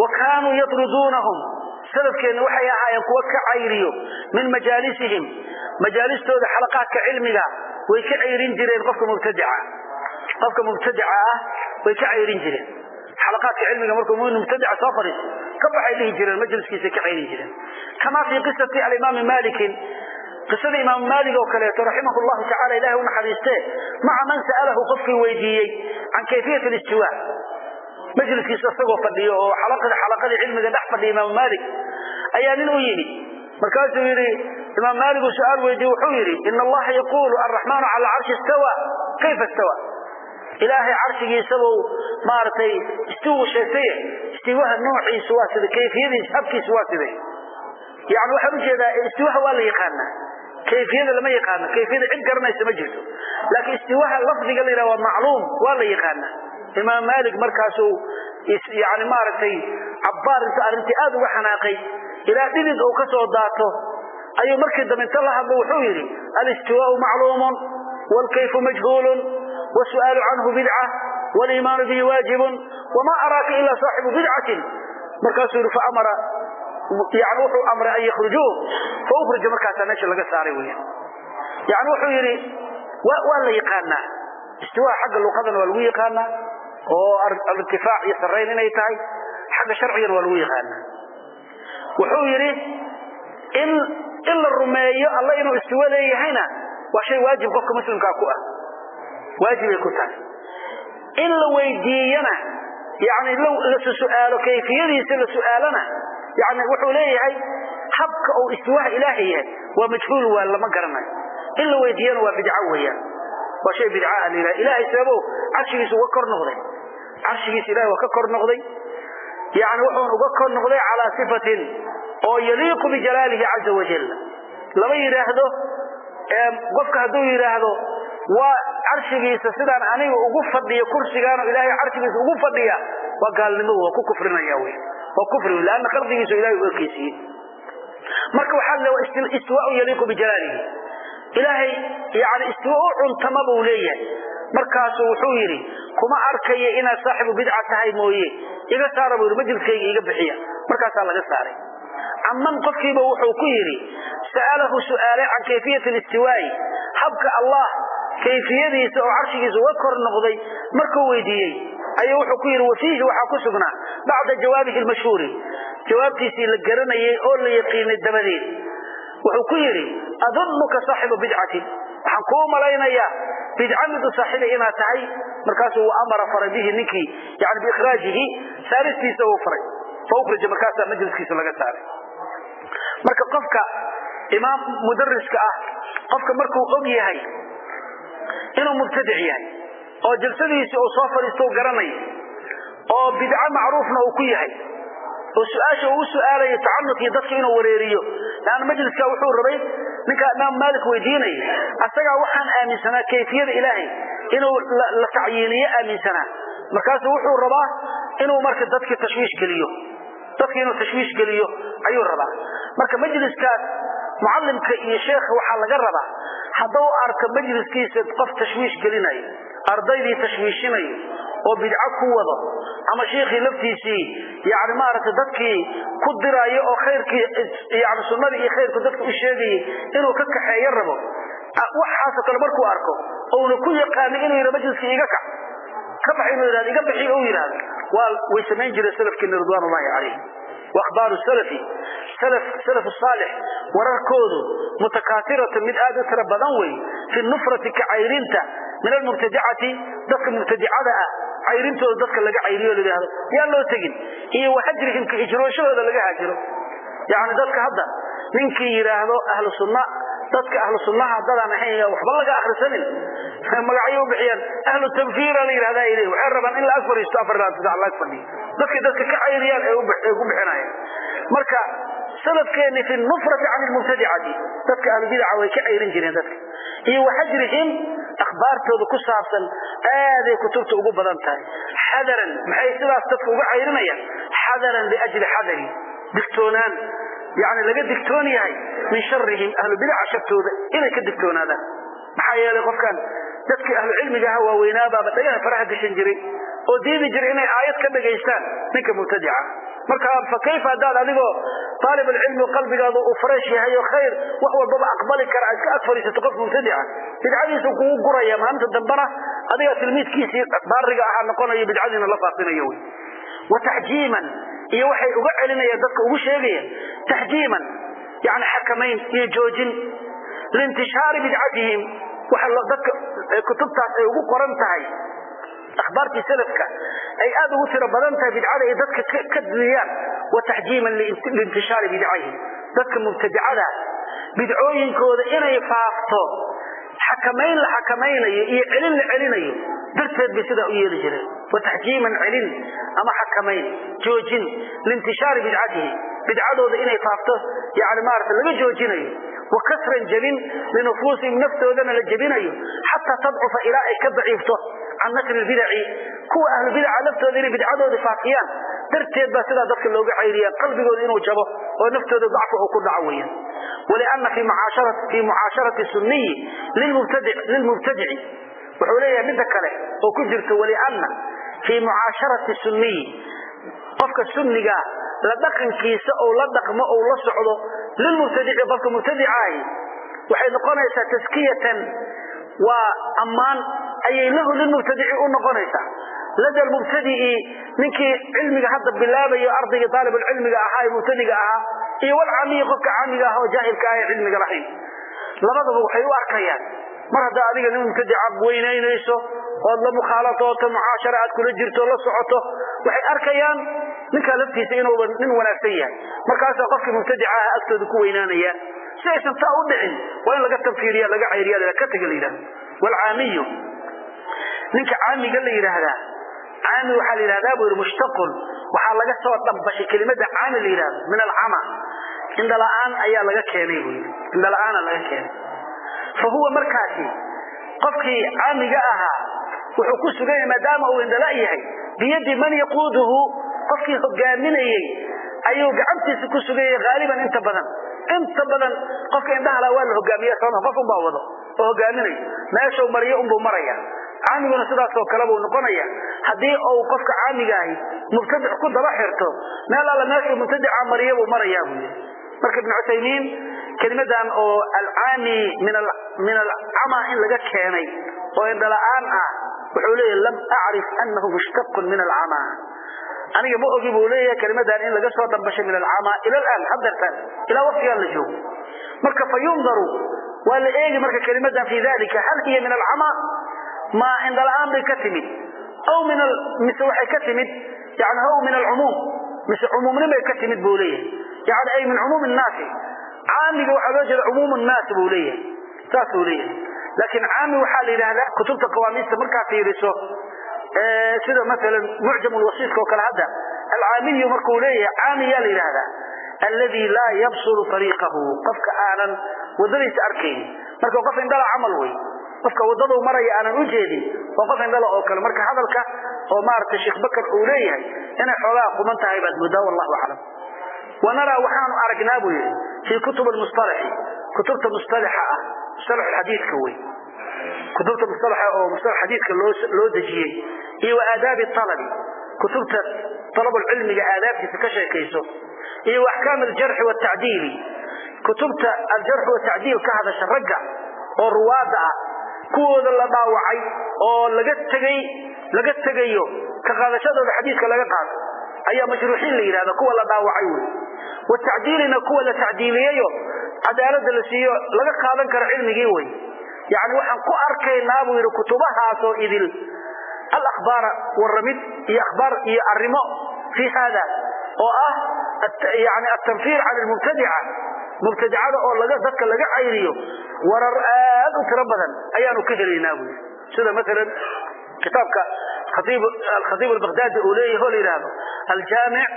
[SPEAKER 1] wa kaanuu yatruduunahum salafkeenna waxay ahaayeen kuwa ka cayriyo min majaalisihim majaalistooda xalaqaadka cilmiga way ka cayrin jireen qofka mubtadica qofka mubtadica ah way ka cayrin jireen. Xalaqaadka cilmiga markuu mubtadica soo fadhiiso ka baxay dhihi jireen majliskiisa ka cayrin jireen. Kamaa fii qisati alimaami malikin qisada imaam maalik oo kaleeto raximah llahu tacala ilahay u naxariistee maca man sa'alahu qofkii weydiiyey can kayfiyat listiwa majliskiisa isagoo fadhiyo oo xalaqadii cilmiga dhex fadhiya imaam maalik ayaa nin u yimid markaasuu yidhi imaam maalik uu su'aal weydiiye wuxuu yidhi ina allaha yaquulu alraxmaanu cala carshi istawa. Kayfa istawa? Ilaahay carshigiisabuu maaragtay istiwu sheegtaye istiwaha noociisu waa sida kayfiyadiisa habkiisu waa side yani waxaan u jeedaa istiwaha waa la yaqaanaa. Kayfiyada lama yaqaano kayfiyada cid garanaysa ma jirto. Laakiin istiwaha lafdiga la yidhaha waa macluum waa la yaqaanaa imaam maalik markaasuu yani maaragtay cabbaar inta arrintii aad uga xanaaqay ilaa dhidid uu ka soo daato ayuu markii dambe inta la hadlo wuxuu yidhi alistiwaau macluumun waalkayfu majhuulun wasu'aalu canhu bidca waliimaanu bihi waajibun wamaa araaka ila saaxibu bidcatin. Markaasuu yidhi faamara yani wuxuu amray an yakhrujuu fa ukhrija markaasaa meesha laga saaray weya yani wuxuu yidhi waa la yaqaanaa istiwaa xagga luqadana waa lagu yaqaanaa oo alintifaac iyo sarayn inay tahay xagga sharcigana waa lagu yaqaanaa. Wuxuu yidhi in in la rumeeyo alla inuu istiwo leeyahayna waa shay waajib qofka muslimkaa ku ah. Waajibay ku tahay. In la weydiiyana yani lasu su'aalo kayfiyadiisa la su'aalana yani wuxuu leeyahay habka uu istiwaha ilaahay yahay waa majhuul waa lama garanayo. In la weydiiyana waa bidco weeyaan. Waa shay bidca ah la ilaahay sababo carshigiisa uga kor noqday carshigiisa ilahay waa ka kor noqday. Yani wuxuuna uga kor noqday calaa sifatin oo yaliiqu bijalaalihi caza wajal lama yidhaahdo qofka hadduu yidhaahdo waa carshigiisa sidaan aniga ugu fadhiyo kursigaano ilaahay carshigiisa ugu fadhiya waa gaalnimo waa ku kufrinaya wy waa kufri lanna khalqigiisu ilahay u ekeysiiyey marka waxaa le istiwaau yaliiqu bijalaalihi ilaahay yani istiwa u cuntama buu leeyahay markaasu wuxuu yidhi kuma arkaya inaad saaxibu bidca tahay mooye. Iga saara buu yidhi majliskayga iga bixiya. Markaasaa laga saaray. Caman qofkiiba wuxuu ku yidhi sa'alahu su'aalay can kayfiyat listiwaa'i habka allah kayfiyadiisa oo carshigiisa uga kor noqday markuu weydiiyey ayuu wuxuu ku yidhi wafiihi waxaa ku sugnaa bacda jawaabihi lmashhuuri jawaabtiisii la garanayay oo la yaqiinay dabadeed. Wuxuu ku yidhi adunnuka saaxibu bidcatin waxaan kuu malaynayaa bidca midu saaxiiba inaad tahay. Markaasuu amara faray bihi ninkii yani biikhraajihi saaristiisa uu faray. Faukhrija markaasaa majliskiisa laga saaray. Marka qofka imaam mudariska ah qofka markuu og yahay inuu mubtadic yahay oo jalsadiisii uu soo fadhiisto garanayo oo bidco macruufna uu ku yahay oo su'aasha uu u su'aalayo tacanuqii dadka inuu wareeriyo laanna majliska wuxuu rabay ninkaa imaam maalik weydiinaya asagaa waxaan aaminsanaa kayfiyada ilaahay inuu la tacyiiniyo aaminsanaa markaasu wuxuu rabaa inuu marka dadki tashwiish geliyo. Dadki inuu tashwiish geliyo ayuu rabaa. Marka majliskaas mucalimka iyo sheekha waxaa laga rabaa hadduu arko majliskiisa qof tashwiish gelinayo ardaydii tashwiishinayo oo bidco ku wado. Ama shiikhii laftiisii yani maaragtay dadkii ku diraayo oo khayrkii yani sunnadii iyo khayrku dadka u sheegayay inuu ka kaxeeyo rabo. Waxaasoo kale markuu arko ouna ku yaqaano inuu yidha majliskii iga kac. Ka bax inuu yidhahdo iga bixi uu yidhahdo. Waa way samayn jireen salafkiina ridwaan ullahi calayh waahbaaru salafi. Salaf saalix wararkoodu mutakaatiratan mid aad u tira badan wey fi nufrati ka cayrinta min almubtadicati dadka mubtadicada ah cayrintooda dadka laga cayriyo layidhahdo yaan loo tegin. Iyo wahajrihim ka hijroonshahooda laga haajiro yani dadka hadda ninkii yidhaahdo ahlu sunna dadka ahlu sunnaha dadaan ahayn waxba laga akhrisanin. <laughs> Magacyo u bixiyaan. Ahlu tanfiira la yidhahda ay leeyihiin waxay rabaan in la ag fadhiisto afar ilaa saddex la ag fadhiyo dadka dadka ka cayriyaan ee ku bixinayaan. Marka salafkeeni fi nufrati can lmubtadicati dadka ahlubidaca way ka cayrin jireen dadka iyo waxajrihim akhbaartooda ku saabsan aaday kutubta ugu badan tahay. Xadaran maxay sidaas dadka uga cayrinayaan? Xadaran liajli xadari digtoonaan. Yani laga digtoon yahay min sharihim ahlubidaca shartooda inay ka digtoonaadaan. Maxaa yeelay qofkan dadkii ahlu cilmiga aha waaweynaababa dhagaha faraha gashan jiray oo diidi jiray inay aayad ka dhagaystaan ninka mubtadica marka fa kayfa haddaad adigoo aalib alcilmi qalbigaadu uu fresh yahay oo khayr wax walbaba aqbali kara iska ag fadhiisato qof mubtadica. Bidcadiisu kugu guraya maalinta dambena adiga tilmiidkiisii baariga ahaa noqonayo bidcadiina la faafinayo wy wa taxjiiman iyo waxay uga celinayaan dadka ugu sheegayaan taxjiiman yani xakamayn iyo joojin. Liintishaari bidcatihim waxa dadka kutubtaas ay ugu qoran tahay akhbaartii salafka ay aad ugu tiro badan tahay bidcada ay dadka ka diyaan wa taxjiiman liintishaari bidcahim dadka mubtadicada bidcooyinkooda inay faafto xakamayn la xakamaynayo iyo celin la celinayo darteed bay sidaa u yeeli jireen wa taxjiiman celin ama xakamayn joojin liintishaari bidcatihi bidcadooda inay faafto yani maarata laga joojinayo wa kasran jebin linufuusihim naftoodana la jebinayo xataa tadcufa ilaa ay ka daciifto can nasri lbidaci kuwa ahlu bidaca laftooda inay bidcadooda faafiyaan darteed baa sidaa dadka looga cayriya qalbigooda inuu jabo oo naftooda dacfi uu ku dhaco weyan waliana fii mucaasharati suniyi lilmubtadici. Wuxuu leeyahay midda kale oo ku jirta waliana fii mucaasharati suniyi qofka sunnigaa la dhaqankiisa ou la dhaqmo ou la socdo lilmubtadici qofka mubtadicaahi waxay noqonaysaa taskiyatan waa ammaan ayay lahu lilmubtadici u noqonaysaa. Lada mubtadii ninkii cilmiga hadda bilaabayo ardaygii aalibulcilmiga ahaa ee mubtadiga ahaa iyo walcaamiyi qofka caamiga ah oo jaahilka ah ee cilmiga lahayn labadaba waxay u arkayaan. Mar haddaa adiga nin mubtadica weynaynayso ood la mukhaalatooto mucaashara aad kula jirto la socoto waxay arkayaan ninkaa laftiisa inuuba nin wanaagsan yahay. Markaasaa qofkii mubtadica ah agtooda ku weynaanaya si aysan taa u dhicin waa in laga tanfiiriya laga cayriya ka taga la yidhahda walcaamiyu ninka caamiga la yidhaahdaa caami waxaa la yidhahdaa buu yidhi mushtaqun. Waxaa laga soo dhambashay kelimada caami la yidhahdo min alcama indhala-aan ayaa laga keenay buu yidhi. Indhala-aana laga keenay. Fa huwa markaasi qofkii caamiga ahaa wuxuu ku sugan yahay maadaama uu indhala yahay biyadi man yaquuduhu qofkii hogaaminayey ayuu gacantiisa ku sugan yahay haaliban inta badan inta badan qofka indhahala waa la hogaamiya sooma qof unbaa wado oo hogaaminayo. Meeshuu mariyo unbuu maraya caamiguna sidaasoo kale buu noqonaya haddii uu qofka caamigaahi mubtadic ku daba xirto meel alla meeshuu mubtadica mariya buu marayaa buu yidhi. Marka ibnu cuthaymiin kelimadan oo alcaami min alcama in laga keenay oo indhala-aan ah wuxuu leeyahy lam acrif anahu mushtaqun min alcama aniga ma ogi buu leeyahay kelimadan in laga soo dhambashay min alcama ila alaan hadeertan ilaa waqtigaan la joogo. Marka fa yundaru waa la eegi marka kelimadan fi dalika hal hiya min alcama ma indhala-aan bay ka timid aw min mise waxay ka timid yani aw min alcumuum mise cumuumnimay ka timid buu leeyahay. Yani ay min cumuum nnaasi caamiga waxaa loo jeeda cumuum nnaasi buu leeyahay saasuu leeyahay. Laakiin caami waxaa la yidhahdaa kutubta qawaamiista markaa fiiriso sida maalan mucjam lwasiiska oo kale hadda alcaamiyu markuu leeyahay caamiyaa la yidhahdaa alladii laa yabsulu ariiqahu qofka aanan wadadiisa arkayn marka qof indhala camal wey qofka wadadu maraya aanan u jeedin waa qof indhala oo kale. Marka hadalka oo maaragtay sheekh bakar uu leeyahay inay xoogaa quman tahay baad moodaa wallahu aclam. Wanaraa waxaanu aragnaa buu yidhi fii kutub musalaxi kutubta mustalaxa ah mustalax xadiidka wey kutubta mustalaxa oo mustalax xadiidka loo dejiyey iyo wa aadaabi talabi kutubta talabulcilmiga aadaabtiisa ka sheekayso iyo wa axkaam aljarxi watacdiili kutubta aljarxi watacdiil ka hadasha ragga oo ruwaadda ah kuwooda la dhaawacay oo laga tegay laga tegayo ka qaadashadooda xadiidka laga qaado ayaa majruuxiin la yidhahda kuwa la dhaawacay wey watacdiilina kuwa la tacdiiliyeyo cadaalada la siiyo laga qaadan karo cilmigii wey yani waxaan ku arkaynaa buu yidhi kutubahaasoo idil. Alahbaara waramid iyo akhbaar iyo arimo fii haada oo ah yani atanfiir can lmubtadica mubtadicada oo dadka laga cayriyo warar aad u tiro badan ayaanu ka helaynaa buu yidhi. Sida maalan kitaabka alkhatiib albaghdadi uu leeyahy oo la yidhaahdo aljaamic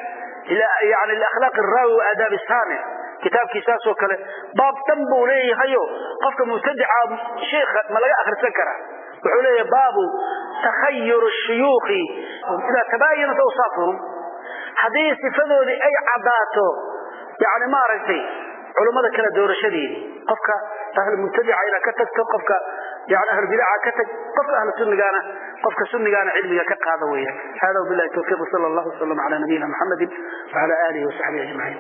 [SPEAKER 1] yani liakhlaaq araawi wa aadaab saamic kitaabkiisaasoo kale baab dhan buu leeyahayo qofka mubtadica sheikha ma laga akhrisan karaa. Wuxuu leeyahay baabu takhayur shuyuukhi. Idaa tabayanat awsaafuhum haddii sifadoodii ay caddaato yani maaragtay culummada kala doorashadeedii qofka ahlu mubtadica inaad ka tagto qofka yani ahlu bidaca ka tag qofka ahlu sunnigaana qofka sunnigaana cilmiga ka qaada weeyaan. Hada wabillahi tawfiiq sala allahu wasalam cala nabiyina muxamedin wacala aalihi wasaxbihi ajmaciin